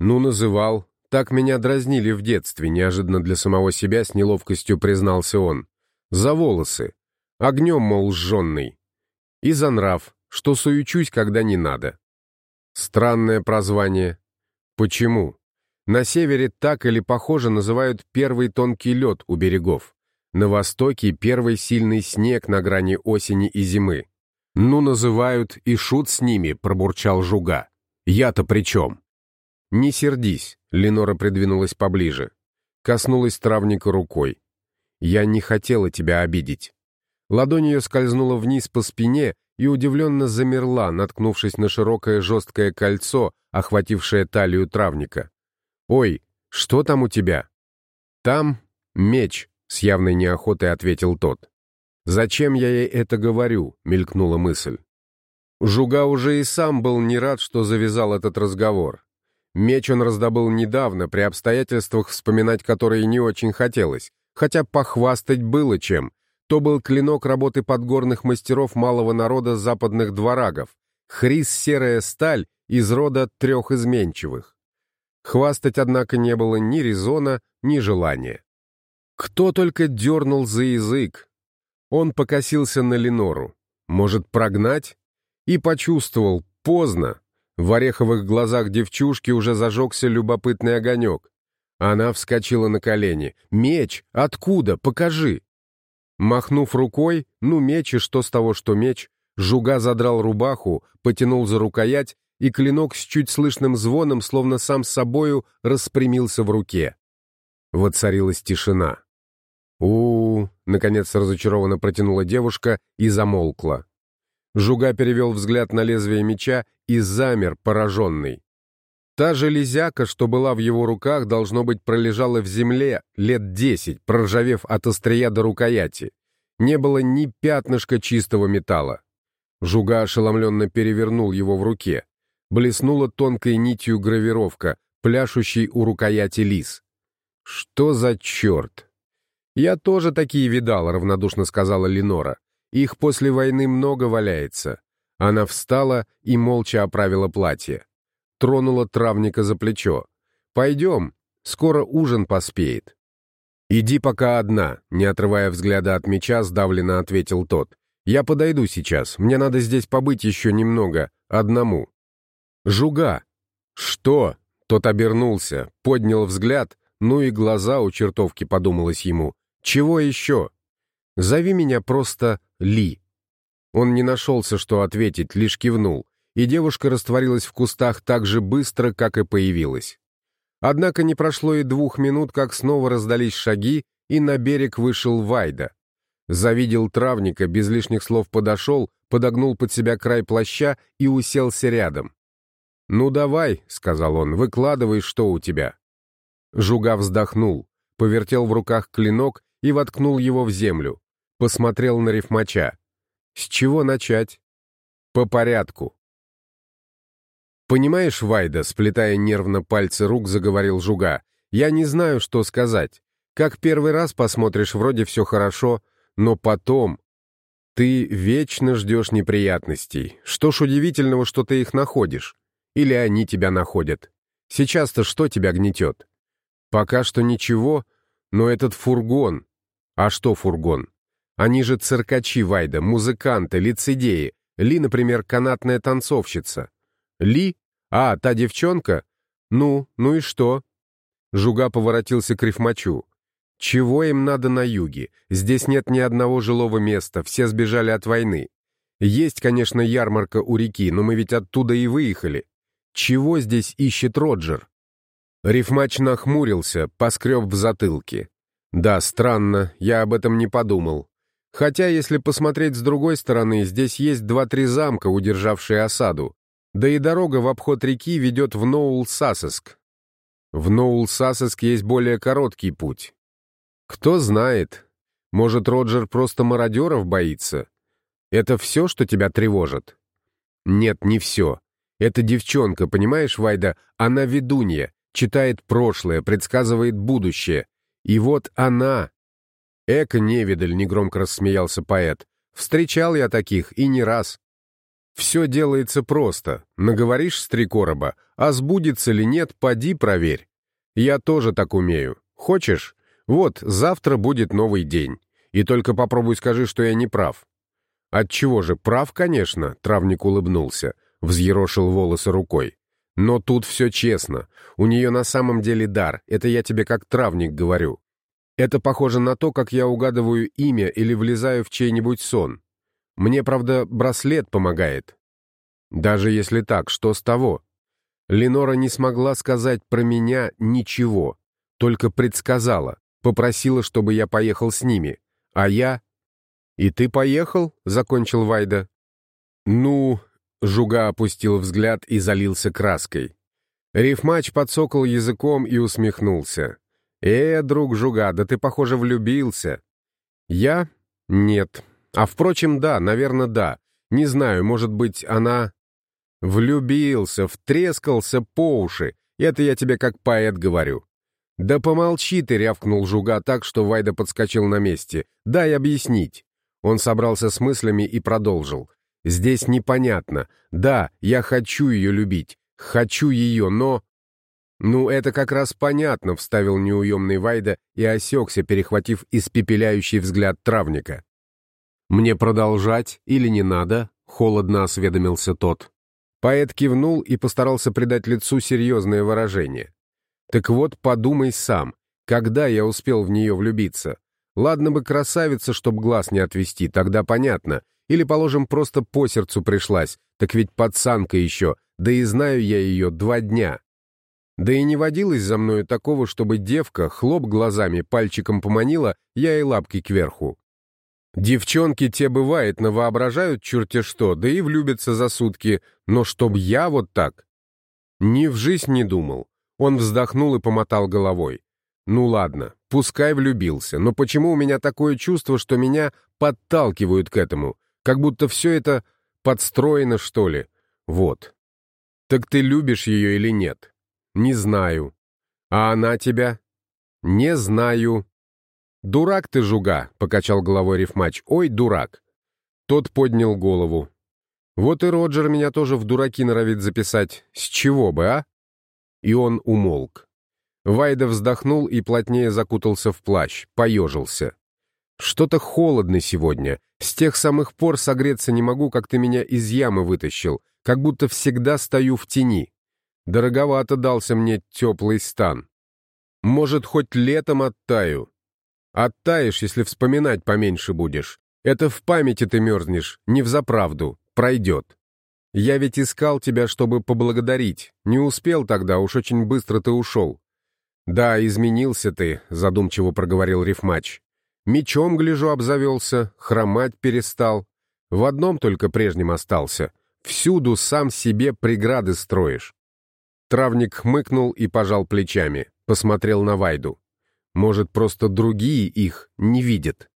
Ну, называл. Так меня дразнили в детстве, неожиданно для самого себя с неловкостью признался он. За волосы. Огнем, мол, сжженный. И за нрав, что суючусь, когда не надо. Странное прозвание. Почему? На севере так или похоже называют первый тонкий лед у берегов. На востоке первый сильный снег на грани осени и зимы. «Ну, называют, и шут с ними», — пробурчал Жуга. «Я-то при чем?» «Не сердись», — Ленора придвинулась поближе. Коснулась травника рукой. «Я не хотела тебя обидеть». Ладонь ее скользнула вниз по спине и удивленно замерла, наткнувшись на широкое жесткое кольцо, охватившее талию травника. «Ой, «Что там у тебя?» «Там меч», — с явной неохотой ответил тот. «Зачем я ей это говорю?» — мелькнула мысль. Жуга уже и сам был не рад, что завязал этот разговор. Меч он раздобыл недавно, при обстоятельствах, вспоминать которые не очень хотелось, хотя похвастать было чем. То был клинок работы подгорных мастеров малого народа западных дворагов, хрис серая сталь из рода трех изменчивых. Хвастать, однако, не было ни резона, ни желания. Кто только дернул за язык. Он покосился на Ленору. Может, прогнать? И почувствовал, поздно. В ореховых глазах девчушки уже зажегся любопытный огонек. Она вскочила на колени. «Меч! Откуда? Покажи!» Махнув рукой, ну меч и что с того, что меч, Жуга задрал рубаху, потянул за рукоять, и клинок с чуть слышным звоном, словно сам с собою, распрямился в руке. Воцарилась тишина. у, -у, наконец разочарованно протянула девушка и замолкла. Жуга перевел взгляд на лезвие меча и замер, пораженный. Та железяка, что была в его руках, должно быть, пролежала в земле лет десять, проржавев от острия до рукояти. Не было ни пятнышка чистого металла. Жуга ошеломленно перевернул его в руке. Блеснула тонкой нитью гравировка, пляшущий у рукояти лис. «Что за черт?» «Я тоже такие видал», — равнодушно сказала Ленора. Их после войны много валяется. Она встала и молча оправила платье. Тронула травника за плечо. «Пойдем, скоро ужин поспеет». «Иди пока одна», — не отрывая взгляда от меча, сдавленно ответил тот. «Я подойду сейчас, мне надо здесь побыть еще немного, одному». «Жуга!» «Что?» — тот обернулся, поднял взгляд, ну и глаза у чертовки подумалось ему. «Чего еще?» «Зови меня просто ли». Он не нашелся, что ответить, лишь кивнул, и девушка растворилась в кустах так же быстро, как и появилась. Однако не прошло и двух минут, как снова раздались шаги, и на берег вышел Вайда. Завидел травника, без лишних слов подошел, подогнул под себя край плаща и уселся рядом. «Ну давай», — сказал он, — «выкладывай, что у тебя». Жуга вздохнул, повертел в руках клинок и воткнул его в землю посмотрел на рифмача. С чего начать? По порядку. «Понимаешь, Вайда», — сплетая нервно пальцы рук, заговорил Жуга, «я не знаю, что сказать. Как первый раз посмотришь, вроде все хорошо, но потом... Ты вечно ждешь неприятностей. Что ж удивительного, что ты их находишь? Или они тебя находят? Сейчас-то что тебя гнетет? Пока что ничего, но этот фургон... А что фургон? Они же циркачи Вайда, музыканты, лицедеи. Ли, например, канатная танцовщица. Ли? А, та девчонка? Ну, ну и что? Жуга поворотился к рифмачу. Чего им надо на юге? Здесь нет ни одного жилого места, все сбежали от войны. Есть, конечно, ярмарка у реки, но мы ведь оттуда и выехали. Чего здесь ищет Роджер? Рифмач нахмурился, поскреб в затылке. Да, странно, я об этом не подумал. Хотя, если посмотреть с другой стороны, здесь есть два-три замка, удержавшие осаду. Да и дорога в обход реки ведет в Ноул-Сасеск. В Ноул-Сасеск есть более короткий путь. Кто знает. Может, Роджер просто мародеров боится? Это все, что тебя тревожит? Нет, не все. Эта девчонка, понимаешь, Вайда, она ведунья, читает прошлое, предсказывает будущее. И вот она, «Эко невидаль», — негромко рассмеялся поэт. «Встречал я таких, и не раз». «Все делается просто. Наговоришь с три короба, а сбудется ли нет, поди проверь. Я тоже так умею. Хочешь? Вот, завтра будет новый день. И только попробуй скажи, что я не прав». «Отчего же, прав, конечно», — травник улыбнулся, взъерошил волосы рукой. «Но тут все честно. У нее на самом деле дар, это я тебе как травник говорю. Это похоже на то, как я угадываю имя или влезаю в чей-нибудь сон. Мне, правда, браслет помогает. Даже если так, что с того? Ленора не смогла сказать про меня ничего, только предсказала, попросила, чтобы я поехал с ними. А я... «И ты поехал?» — закончил Вайда. «Ну...» — Жуга опустил взгляд и залился краской. Рифмач подсокал языком и усмехнулся. «Э, друг Жуга, да ты, похоже, влюбился». «Я? Нет. А впрочем, да, наверное, да. Не знаю, может быть, она...» «Влюбился, втрескался по уши. Это я тебе как поэт говорю». «Да помолчи ты», — рявкнул Жуга так, что Вайда подскочил на месте. «Дай объяснить». Он собрался с мыслями и продолжил. «Здесь непонятно. Да, я хочу ее любить. Хочу ее, но...» «Ну, это как раз понятно», — вставил неуемный Вайда и осекся, перехватив испепеляющий взгляд травника. «Мне продолжать или не надо?» — холодно осведомился тот. Поэт кивнул и постарался придать лицу серьезное выражение. «Так вот, подумай сам, когда я успел в нее влюбиться? Ладно бы красавица, чтоб глаз не отвести, тогда понятно. Или, положим, просто по сердцу пришлась, так ведь пацанка еще, да и знаю я ее два дня. Да и не водилось за мною такого, чтобы девка, хлоп глазами, пальчиком поманила, я и лапки кверху. Девчонки те, бывает, навоображают черте что, да и влюбятся за сутки, но чтоб я вот так... Ни в жизнь не думал. Он вздохнул и помотал головой. Ну ладно, пускай влюбился, но почему у меня такое чувство, что меня подталкивают к этому? Как будто все это подстроено, что ли? Вот. Так ты любишь ее или нет? «Не знаю». «А она тебя?» «Не знаю». «Дурак ты, жуга», — покачал головой рифмач. «Ой, дурак». Тот поднял голову. «Вот и Роджер меня тоже в дураки норовит записать. С чего бы, а?» И он умолк. Вайда вздохнул и плотнее закутался в плащ, поежился. «Что-то холодно сегодня. С тех самых пор согреться не могу, как ты меня из ямы вытащил, как будто всегда стою в тени. Дороговато дался мне теплый стан. Может, хоть летом оттаю? Оттаешь, если вспоминать поменьше будешь. Это в памяти ты мерзнешь, не в заправду. Пройдет. Я ведь искал тебя, чтобы поблагодарить. Не успел тогда, уж очень быстро ты ушел. Да, изменился ты, задумчиво проговорил рифмач. Мечом, гляжу, обзавелся, хромать перестал. В одном только прежнем остался. Всюду сам себе преграды строишь. Травник хмыкнул и пожал плечами, посмотрел на Вайду. Может, просто другие их не видят.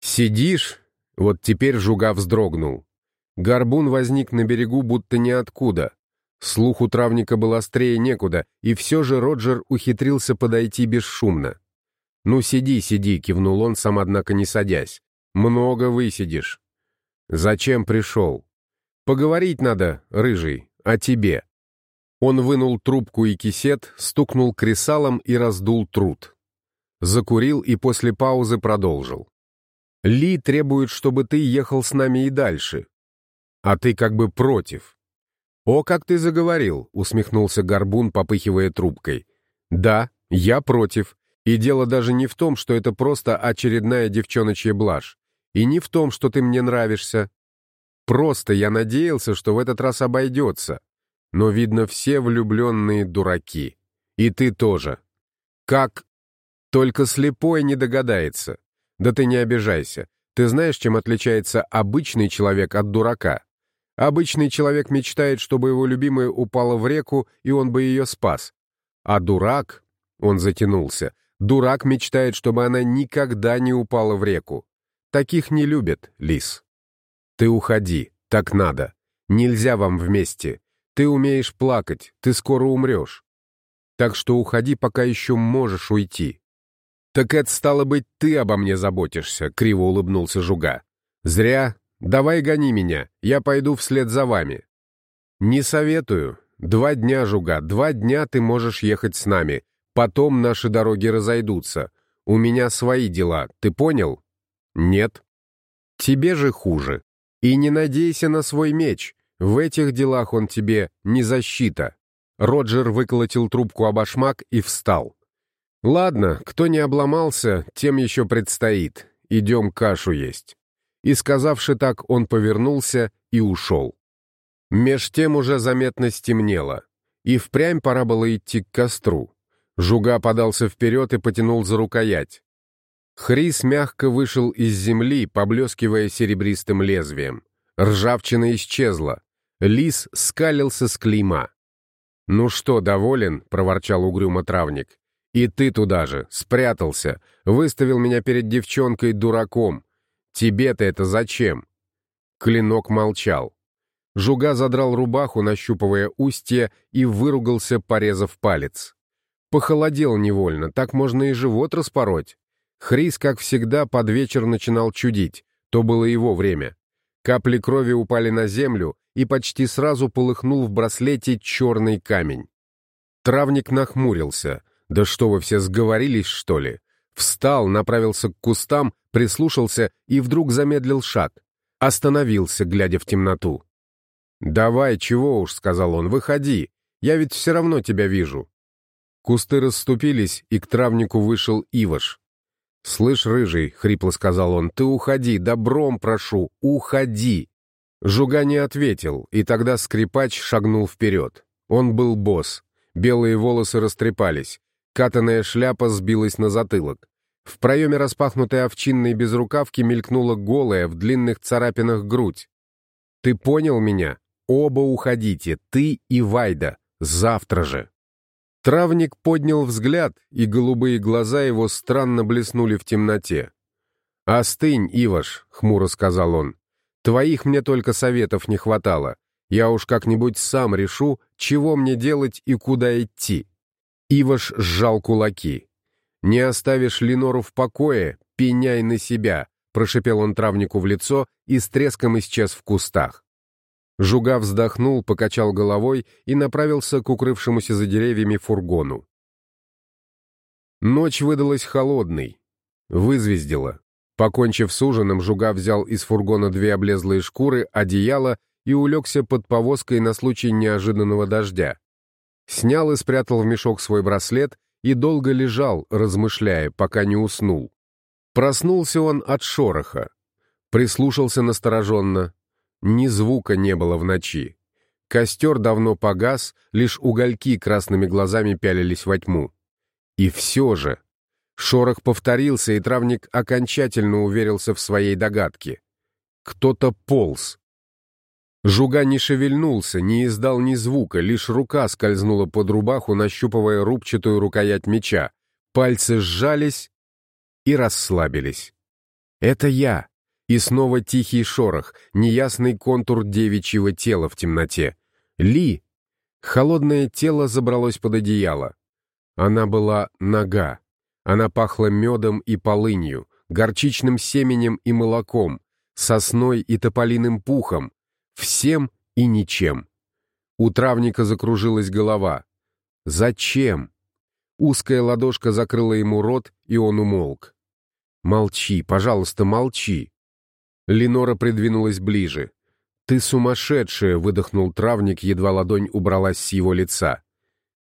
«Сидишь?» Вот теперь Жуга вздрогнул. Горбун возник на берегу будто ниоткуда. Слух у травника был острее некуда, и все же Роджер ухитрился подойти бесшумно. «Ну, сиди, сиди», — кивнул он, сам, однако, не садясь. «Много высидишь». «Зачем пришел?» «Поговорить надо, рыжий, о тебе». Он вынул трубку и кисет, стукнул кресалом и раздул труд. Закурил и после паузы продолжил. «Ли требует, чтобы ты ехал с нами и дальше. А ты как бы против». «О, как ты заговорил», — усмехнулся Горбун, попыхивая трубкой. «Да, я против. И дело даже не в том, что это просто очередная девчоночья блажь. И не в том, что ты мне нравишься. Просто я надеялся, что в этот раз обойдется. Но, видно, все влюбленные дураки. И ты тоже. Как? Только слепой не догадается. Да ты не обижайся. Ты знаешь, чем отличается обычный человек от дурака? Обычный человек мечтает, чтобы его любимая упала в реку, и он бы ее спас. А дурак, он затянулся, дурак мечтает, чтобы она никогда не упала в реку. Таких не любят, лис. Ты уходи, так надо. Нельзя вам вместе. Ты умеешь плакать, ты скоро умрешь. Так что уходи, пока еще можешь уйти. Так это стало быть, ты обо мне заботишься, криво улыбнулся Жуга. Зря. Давай гони меня, я пойду вслед за вами. Не советую. Два дня, Жуга, два дня ты можешь ехать с нами. Потом наши дороги разойдутся. У меня свои дела, ты понял? Нет. Тебе же хуже. И не надейся на свой меч. В этих делах он тебе не защита. Роджер выколотил трубку об башмак и встал. Ладно, кто не обломался, тем еще предстоит. Идем кашу есть. И сказавши так, он повернулся и ушел. Меж тем уже заметно стемнело. И впрямь пора было идти к костру. Жуга подался вперед и потянул за рукоять. Хрис мягко вышел из земли, поблескивая серебристым лезвием. Ржавчина исчезла. Лис скалился с клейма. «Ну что, доволен?» — проворчал угрюмо травник. «И ты туда же, спрятался, выставил меня перед девчонкой дураком. Тебе-то это зачем?» Клинок молчал. Жуга задрал рубаху, нащупывая устье, и выругался, порезав палец. Похолодел невольно, так можно и живот распороть. Хрис, как всегда, под вечер начинал чудить. То было его время. Капли крови упали на землю, и почти сразу полыхнул в браслете черный камень. Травник нахмурился. «Да что вы все сговорились, что ли?» Встал, направился к кустам, прислушался и вдруг замедлил шаг. Остановился, глядя в темноту. «Давай, чего уж», — сказал он, — «выходи. Я ведь все равно тебя вижу». Кусты расступились, и к травнику вышел Иваш. «Слышь, рыжий», — хрипло сказал он, — «ты уходи, добром прошу, уходи». Жуга не ответил, и тогда скрипач шагнул вперед. Он был босс. Белые волосы растрепались. Катаная шляпа сбилась на затылок. В проеме распахнутой овчинной безрукавки мелькнула голая в длинных царапинах грудь. «Ты понял меня? Оба уходите, ты и Вайда. Завтра же!» Травник поднял взгляд, и голубые глаза его странно блеснули в темноте. «Остынь, Иваш», — хмуро сказал он. «Твоих мне только советов не хватало. Я уж как-нибудь сам решу, чего мне делать и куда идти». Иваш сжал кулаки. «Не оставишь Ленору в покое, пеняй на себя», — прошипел он травнику в лицо и с треском исчез в кустах. Жуга вздохнул, покачал головой и направился к укрывшемуся за деревьями фургону. Ночь выдалась холодной. Вызвездила. Покончив с ужином, Жуга взял из фургона две облезлые шкуры, одеяло и улегся под повозкой на случай неожиданного дождя. Снял и спрятал в мешок свой браслет и долго лежал, размышляя, пока не уснул. Проснулся он от шороха. Прислушался настороженно, ни звука не было в ночи. Костер давно погас, лишь угольки красными глазами пялились во тьму. И все же... Шорох повторился, и травник окончательно уверился в своей догадке. Кто-то полз. Жуга не шевельнулся, не издал ни звука, лишь рука скользнула под рубаху, нащупывая рубчатую рукоять меча. Пальцы сжались и расслабились. «Это я!» И снова тихий шорох, неясный контур девичьего тела в темноте. Ли! Холодное тело забралось под одеяло. Она была нога. Она пахла медом и полынью, горчичным семенем и молоком, сосной и тополиным пухом, всем и ничем. У травника закружилась голова. Зачем? Узкая ладошка закрыла ему рот, и он умолк. «Молчи, пожалуйста, молчи!» Ленора придвинулась ближе. «Ты сумасшедшая!» — выдохнул травник, едва ладонь убралась с его лица.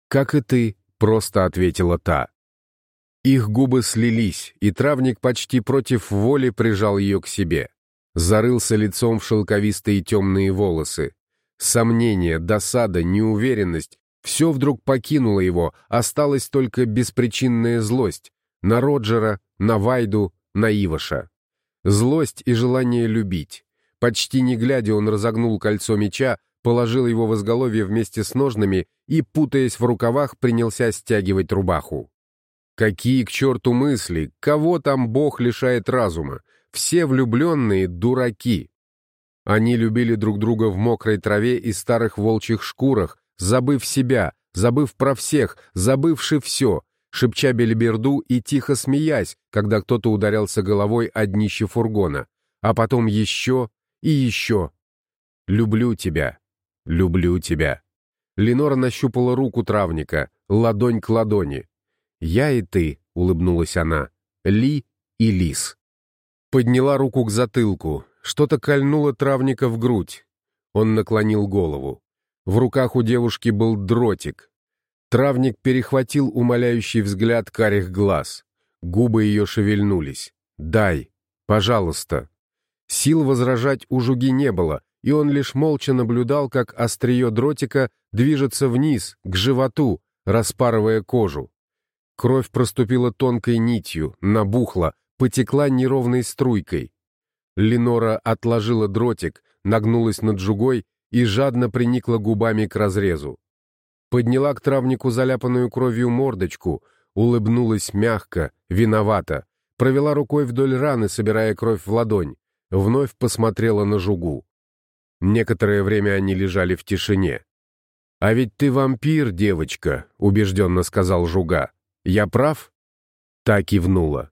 «Как и ты», — просто ответила та. Их губы слились, и травник почти против воли прижал ее к себе. Зарылся лицом в шелковистые темные волосы. Сомнение, досада, неуверенность — все вдруг покинуло его, осталась только беспричинная злость на Роджера, на Вайду, на Иваша. Злость и желание любить. Почти не глядя, он разогнул кольцо меча, положил его в изголовье вместе с ножными и, путаясь в рукавах, принялся стягивать рубаху. Какие к черту мысли? Кого там Бог лишает разума? Все влюбленные — дураки. Они любили друг друга в мокрой траве и старых волчьих шкурах, забыв себя, забыв про всех, забывши все, шепча бельберду и тихо смеясь, когда кто-то ударялся головой о днище фургона, а потом еще и еще. «Люблю тебя, люблю тебя». Ленора нащупала руку травника, ладонь к ладони. «Я и ты», — улыбнулась она, — «Ли и Лис». Подняла руку к затылку, что-то кольнуло травника в грудь. Он наклонил голову. В руках у девушки был дротик, Травник перехватил умоляющий взгляд карих глаз. Губы ее шевельнулись. «Дай! Пожалуйста!» Сил возражать у Жуги не было, и он лишь молча наблюдал, как острие дротика движется вниз, к животу, распарывая кожу. Кровь проступила тонкой нитью, набухла, потекла неровной струйкой. Ленора отложила дротик, нагнулась над жугой и жадно приникла губами к разрезу. подняла к травнику заляпанную кровью мордочку, улыбнулась мягко, виновата, провела рукой вдоль раны, собирая кровь в ладонь, вновь посмотрела на жугу. Некоторое время они лежали в тишине. «А ведь ты вампир, девочка», — убежденно сказал жуга. «Я прав?» Та кивнула.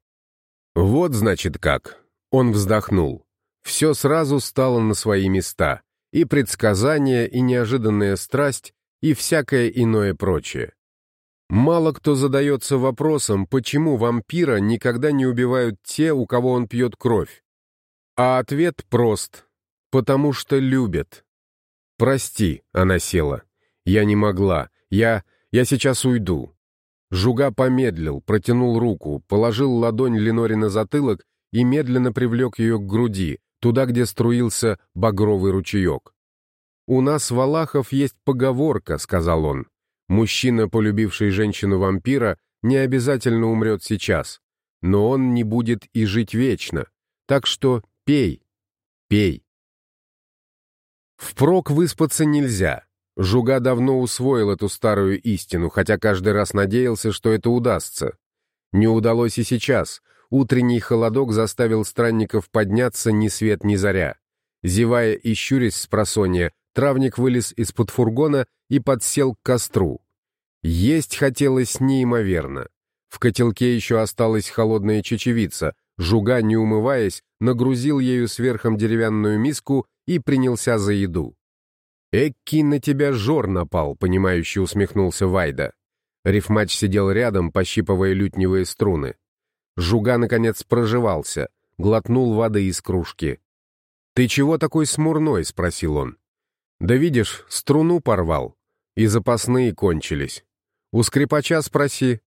«Вот, значит, как». Он вздохнул. Все сразу стало на свои места. И предсказания, и неожиданная страсть, и всякое иное прочее. Мало кто задается вопросом, почему вампира никогда не убивают те, у кого он пьет кровь. А ответ прост. Потому что любят. «Прости», — она села. «Я не могла. Я... я сейчас уйду». Жуга помедлил, протянул руку, положил ладонь Леноре на затылок и медленно привлек ее к груди, туда, где струился багровый ручеек. «У нас, валахов, есть поговорка», — сказал он. «Мужчина, полюбивший женщину-вампира, не обязательно умрет сейчас, но он не будет и жить вечно. Так что пей, пей». Впрок выспаться нельзя. Жуга давно усвоил эту старую истину, хотя каждый раз надеялся, что это удастся. Не удалось и сейчас. Утренний холодок заставил странников подняться ни свет ни заря. Зевая и щурясь с просонья, травник вылез из-под фургона и подсел к костру. Есть хотелось неимоверно. В котелке еще осталась холодная чечевица. Жуга, не умываясь, нагрузил ею сверхом деревянную миску и принялся за еду. «Экки на тебя жор напал», — понимающе усмехнулся Вайда. Рифмач сидел рядом, пощипывая лютневые струны. Жуга, наконец, проживался, глотнул воды из кружки. «Ты чего такой смурной?» — спросил он. «Да видишь, струну порвал, и запасные кончились. У скрипача спроси».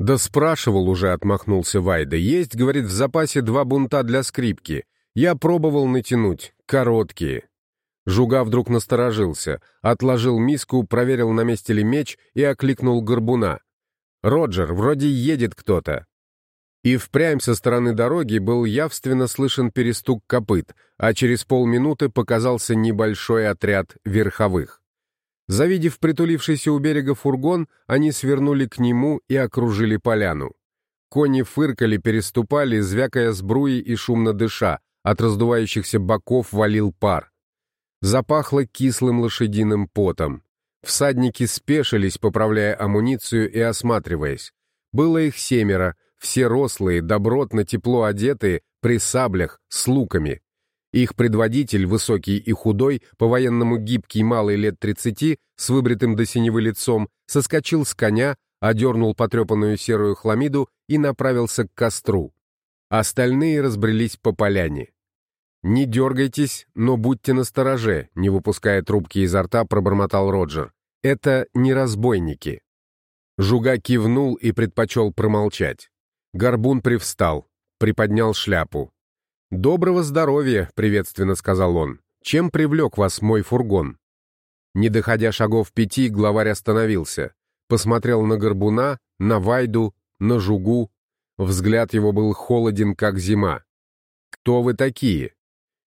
«Да спрашивал уже», — отмахнулся Вайда. «Есть, — говорит, — в запасе два бунта для скрипки. Я пробовал натянуть, короткие. Жуга вдруг насторожился, отложил миску, проверил, на месте ли меч и окликнул горбуна. «Роджер, вроде едет кто-то». И впрямь со стороны дороги был явственно слышен перестук копыт, а через полминуты показался небольшой отряд верховых. Завидев притулившийся у берега фургон, они свернули к нему и окружили поляну. Кони фыркали, переступали, звякая сбруи и шумно дыша, от раздувающихся боков валил пар. Запахло кислым лошадиным потом. Всадники спешились, поправляя амуницию и осматриваясь. Было их семеро, все рослые, добротно, тепло одетые, при саблях, с луками. Их предводитель, высокий и худой, по-военному гибкий малый лет тридцати, с выбритым до синевы лицом, соскочил с коня, одернул потрепанную серую хламиду и направился к костру. Остальные разбрелись по поляне. «Не дергайтесь, но будьте настороже», — не выпуская трубки изо рта, пробормотал Роджер. «Это не разбойники». Жуга кивнул и предпочел промолчать. Горбун привстал, приподнял шляпу. «Доброго здоровья», — приветственно сказал он. «Чем привлек вас мой фургон?» Не доходя шагов пяти, главарь остановился. Посмотрел на Горбуна, на Вайду, на Жугу. Взгляд его был холоден, как зима. «Кто вы такие?»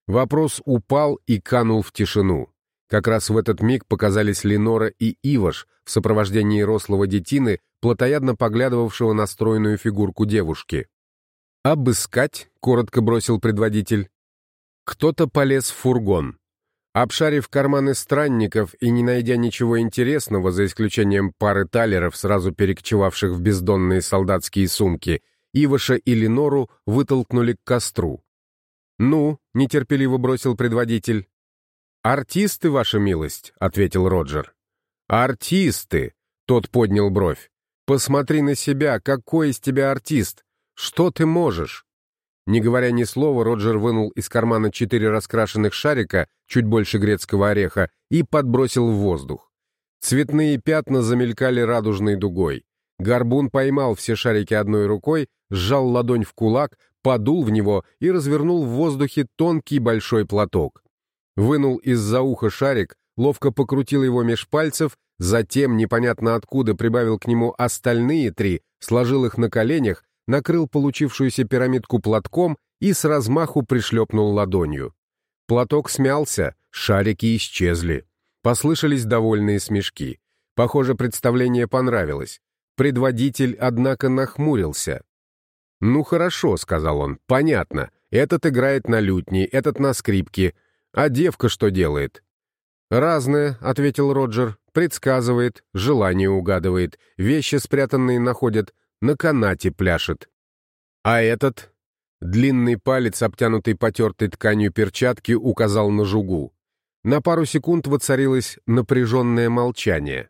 Вопрос упал и канул в тишину. Как раз в этот миг показались Ленора и Иваш в сопровождении рослого детины, плотоядно поглядывавшего на стройную фигурку девушки. «Обыскать», — коротко бросил предводитель. Кто-то полез в фургон. Обшарив карманы странников и не найдя ничего интересного, за исключением пары талеров, сразу перекочевавших в бездонные солдатские сумки, Иваша и Ленору вытолкнули к костру. «Ну», — нетерпеливо бросил предводитель. «Артисты, ваша милость», — ответил Роджер. «Артисты», — тот поднял бровь. «Посмотри на себя, какой из тебя артист? Что ты можешь?» Не говоря ни слова, Роджер вынул из кармана четыре раскрашенных шарика, чуть больше грецкого ореха, и подбросил в воздух. Цветные пятна замелькали радужной дугой. Горбун поймал все шарики одной рукой, сжал ладонь в кулак, подул в него и развернул в воздухе тонкий большой платок. Вынул из-за уха шарик, ловко покрутил его меж пальцев, затем, непонятно откуда, прибавил к нему остальные три, сложил их на коленях, накрыл получившуюся пирамидку платком и с размаху пришлепнул ладонью. Платок смялся, шарики исчезли. Послышались довольные смешки. Похоже, представление понравилось. Предводитель, однако, нахмурился. «Ну хорошо», — сказал он, — «понятно. Этот играет на лютне, этот на скрипке. А девка что делает?» «Разное», — ответил Роджер. «Предсказывает, желание угадывает, вещи спрятанные находит, на канате пляшет». «А этот?» Длинный палец, обтянутый потертой тканью перчатки, указал на жугу. На пару секунд воцарилось напряженное молчание.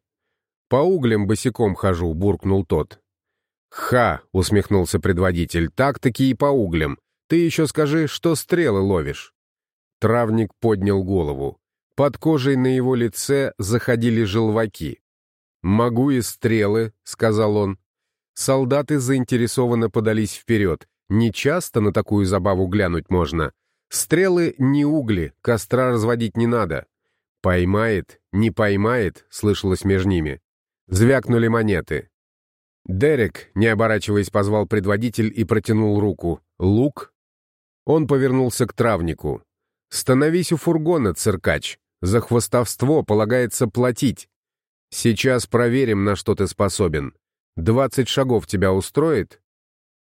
«По углям босиком хожу», — буркнул тот. «Ха!» — усмехнулся предводитель. «Так-таки и по углям. Ты еще скажи, что стрелы ловишь». Травник поднял голову. Под кожей на его лице заходили желваки. «Могу и стрелы», — сказал он. Солдаты заинтересованно подались вперед. Не часто на такую забаву глянуть можно. Стрелы не угли, костра разводить не надо. «Поймает, не поймает», — слышалось между ними. Звякнули монеты. «Дерек», не оборачиваясь, позвал предводитель и протянул руку. «Лук?» Он повернулся к травнику. «Становись у фургона, циркач. За хвостовство полагается платить. Сейчас проверим, на что ты способен. Двадцать шагов тебя устроит?»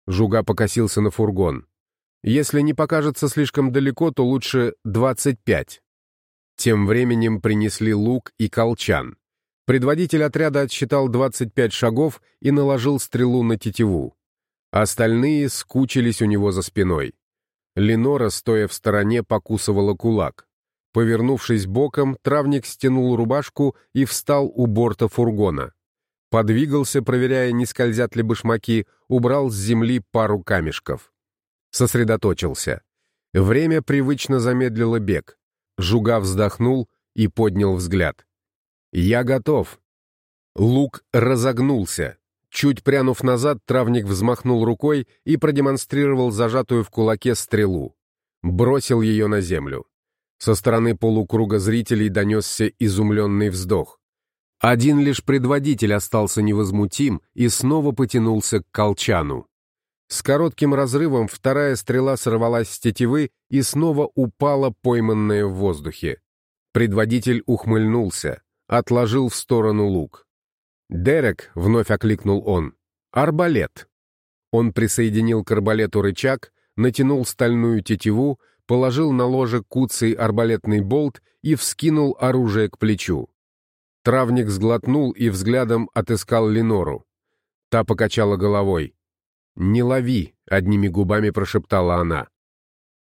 Жуга покосился на фургон. «Если не покажется слишком далеко, то лучше двадцать пять». Тем временем принесли лук и колчан. Предводитель отряда отсчитал 25 шагов и наложил стрелу на тетиву. Остальные скучились у него за спиной. Ленора, стоя в стороне, покусывала кулак. Повернувшись боком, травник стянул рубашку и встал у борта фургона. Подвигался, проверяя, не скользят ли башмаки, убрал с земли пару камешков. Сосредоточился. Время привычно замедлило бег. Жуга вздохнул и поднял взгляд. «Я готов». Лук разогнулся. Чуть прянув назад, травник взмахнул рукой и продемонстрировал зажатую в кулаке стрелу. Бросил ее на землю. Со стороны полукруга зрителей донесся изумленный вздох. Один лишь предводитель остался невозмутим и снова потянулся к колчану. С коротким разрывом вторая стрела сорвалась с тетивы и снова упала, пойманная в воздухе. Предводитель ухмыльнулся отложил в сторону лук. «Дерек», — вновь окликнул он, — «арбалет». Он присоединил к арбалету рычаг, натянул стальную тетиву, положил на ложе куцый арбалетный болт и вскинул оружие к плечу. Травник сглотнул и взглядом отыскал Ленору. Та покачала головой. «Не лови», — одними губами прошептала она.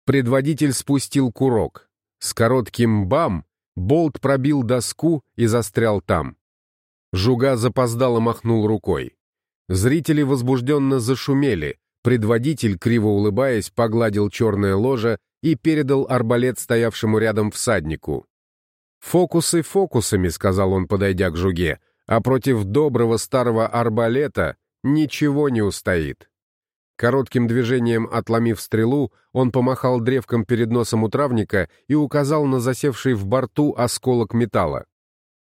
Предводитель спустил курок. С коротким «бам» Болт пробил доску и застрял там. Жуга запоздало махнул рукой. Зрители возбужденно зашумели. Предводитель, криво улыбаясь, погладил черное ложе и передал арбалет стоявшему рядом всаднику. «Фокусы фокусами», — сказал он, подойдя к Жуге, «а против доброго старого арбалета ничего не устоит». Коротким движением отломив стрелу, он помахал древком перед носом у травника и указал на засевший в борту осколок металла.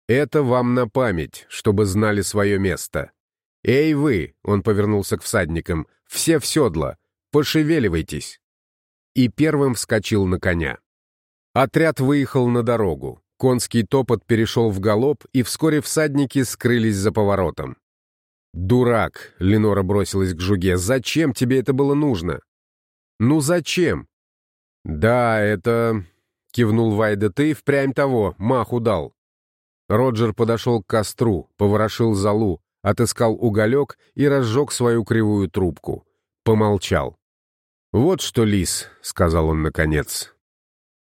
«Это вам на память, чтобы знали свое место. Эй вы!» — он повернулся к всадникам. «Все в седло! Пошевеливайтесь!» И первым вскочил на коня. Отряд выехал на дорогу. Конский топот перешел в галоп, и вскоре всадники скрылись за поворотом. «Дурак!» — Ленора бросилась к Жуге. «Зачем тебе это было нужно?» «Ну зачем?» «Да, это...» — кивнул Вайда. «Ты впрямь того, маху дал». Роджер подошел к костру, поворошил залу, отыскал уголек и разжег свою кривую трубку. Помолчал. «Вот что, лис», — сказал он наконец.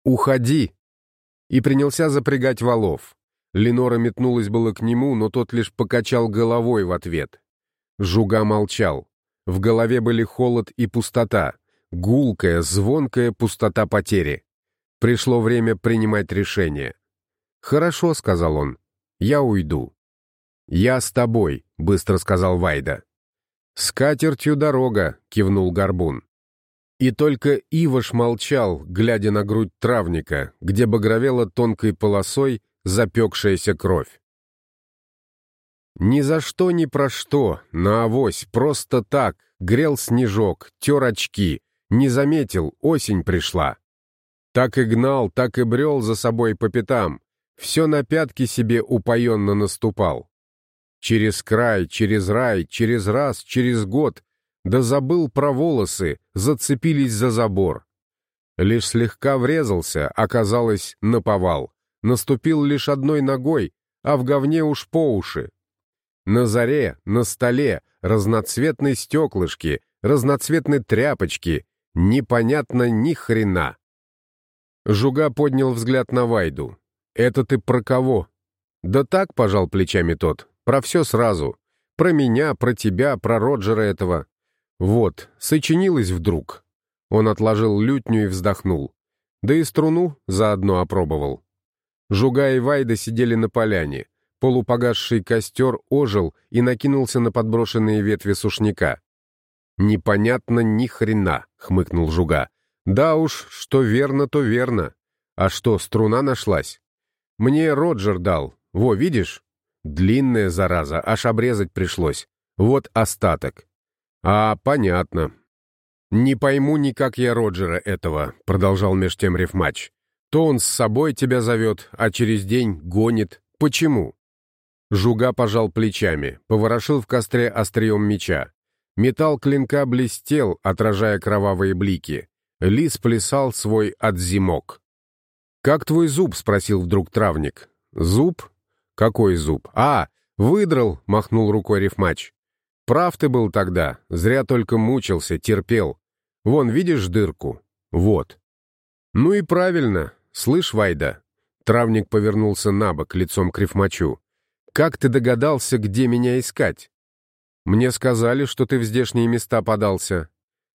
«Уходи!» И принялся запрягать валов. Ленора метнулась было к нему, но тот лишь покачал головой в ответ. Жуга молчал. В голове были холод и пустота, гулкая, звонкая пустота потери. Пришло время принимать решение. «Хорошо», — сказал он, — «я уйду». «Я с тобой», — быстро сказал Вайда. «С катертью дорога», — кивнул Горбун. И только Иваш молчал, глядя на грудь травника, где багровела тонкой полосой запекшаяся кровь. Ни за что, ни про что, на авось, просто так, грел снежок, тер очки, не заметил, осень пришла. Так и гнал, так и брел за собой по пятам, все на пятки себе упоенно наступал. Через край, через рай, через раз, через год. Да забыл про волосы, зацепились за забор. Лишь слегка врезался, оказалось, наповал. Наступил лишь одной ногой, а в говне уж по уши. На заре, на столе, разноцветные стеклышки, разноцветные тряпочки. Непонятно ни хрена. Жуга поднял взгляд на Вайду. «Это ты про кого?» «Да так», — пожал плечами тот, — «про все сразу. Про меня, про тебя, про Роджера этого. Вот, сочинилось вдруг». Он отложил лютню и вздохнул. Да и струну заодно опробовал. Жуга и Вайда сидели на поляне. Полупогасший костер ожил и накинулся на подброшенные ветви сушняка. «Непонятно ни хрена», — хмыкнул Жуга. «Да уж, что верно, то верно. А что, струна нашлась? Мне Роджер дал. Во, видишь? Длинная зараза, аж обрезать пришлось. Вот остаток. А, понятно. Не пойму никак я Роджера этого, продолжал меж тем рифмач. То он с собой тебя зовет, а через день гонит. Почему? Жуга пожал плечами, поворошил в костре острием меча. Металл клинка блестел, отражая кровавые блики. Лис плясал свой отзимок. «Как твой зуб?» — спросил вдруг травник. «Зуб? Какой зуб? А, выдрал!» — махнул рукой рифмач. «Прав ты был тогда, зря только мучился, терпел. Вон, видишь дырку? Вот». «Ну и правильно. Слышь, Вайда?» Травник повернулся на бок, лицом к рифмачу. «Как ты догадался, где меня искать?» «Мне сказали, что ты в здешние места подался.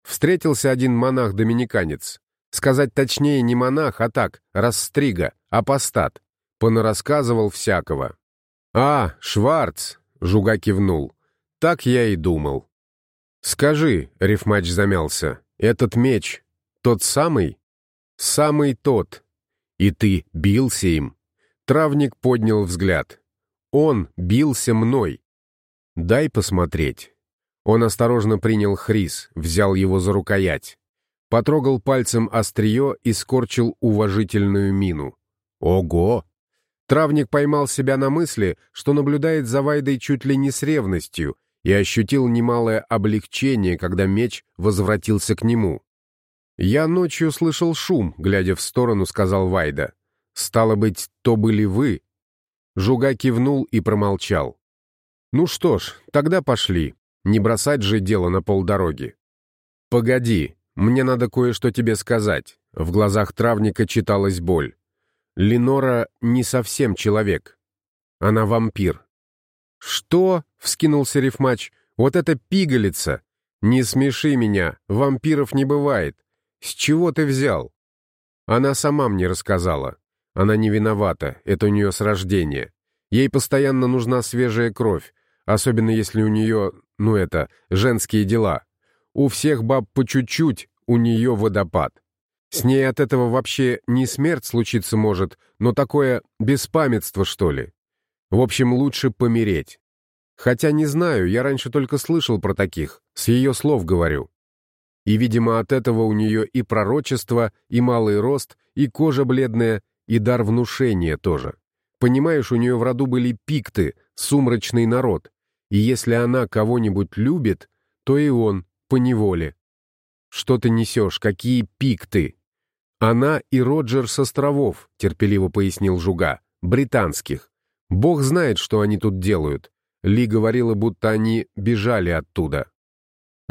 Встретился один монах-доминиканец. Сказать точнее, не монах, а так, расстрига, апостат. Понарассказывал всякого. «А, Шварц!» — Жуга кивнул. «Так я и думал». «Скажи», — рифмач замялся, — «этот меч тот самый?» «Самый тот. И ты бился им?» Травник поднял взгляд. «Он бился мной. Дай посмотреть». Он осторожно принял хрис, взял его за рукоять. Потрогал пальцем острие и скорчил уважительную мину. Ого! Травник поймал себя на мысли, что наблюдает за Вайдой чуть ли не с ревностью, и ощутил немалое облегчение, когда меч возвратился к нему. «Я ночью слышал шум», — глядя в сторону, сказал Вайда. «Стало быть, то были вы?» Жуга кивнул и промолчал. «Ну что ж, тогда пошли. Не бросать же дело на полдороги». «Погоди», «Мне надо кое-что тебе сказать». В глазах травника читалась боль. «Ленора не совсем человек. Она вампир». «Что?» — вскинулся рифмач. «Вот это пигалица! Не смеши меня, вампиров не бывает. С чего ты взял?» Она сама мне рассказала. Она не виновата, это у нее с рождения. Ей постоянно нужна свежая кровь, особенно если у нее, ну это, женские дела. У всех баб по чуть-чуть, у нее водопад. С ней от этого вообще не смерть случиться может, но такое беспамятство, что ли. В общем, лучше помереть. Хотя не знаю, я раньше только слышал про таких, с ее слов говорю. И, видимо, от этого у нее и пророчество, и малый рост, и кожа бледная, и дар внушения тоже. Понимаешь, у нее в роду были пикты, сумрачный народ, и если она кого-нибудь любит, то и он, по неволе. Что ты несешь? Какие пикты? Она и Роджер с островов, терпеливо пояснил Жуга, британских. Бог знает, что они тут делают. Ли говорила, будто они бежали оттуда.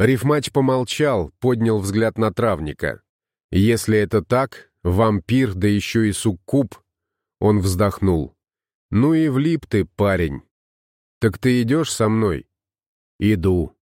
Рифмач помолчал, поднял взгляд на травника. Если это так, вампир, да еще и суккуб, он вздохнул. Ну и влип ты, парень. Так ты идешь со мной? Иду.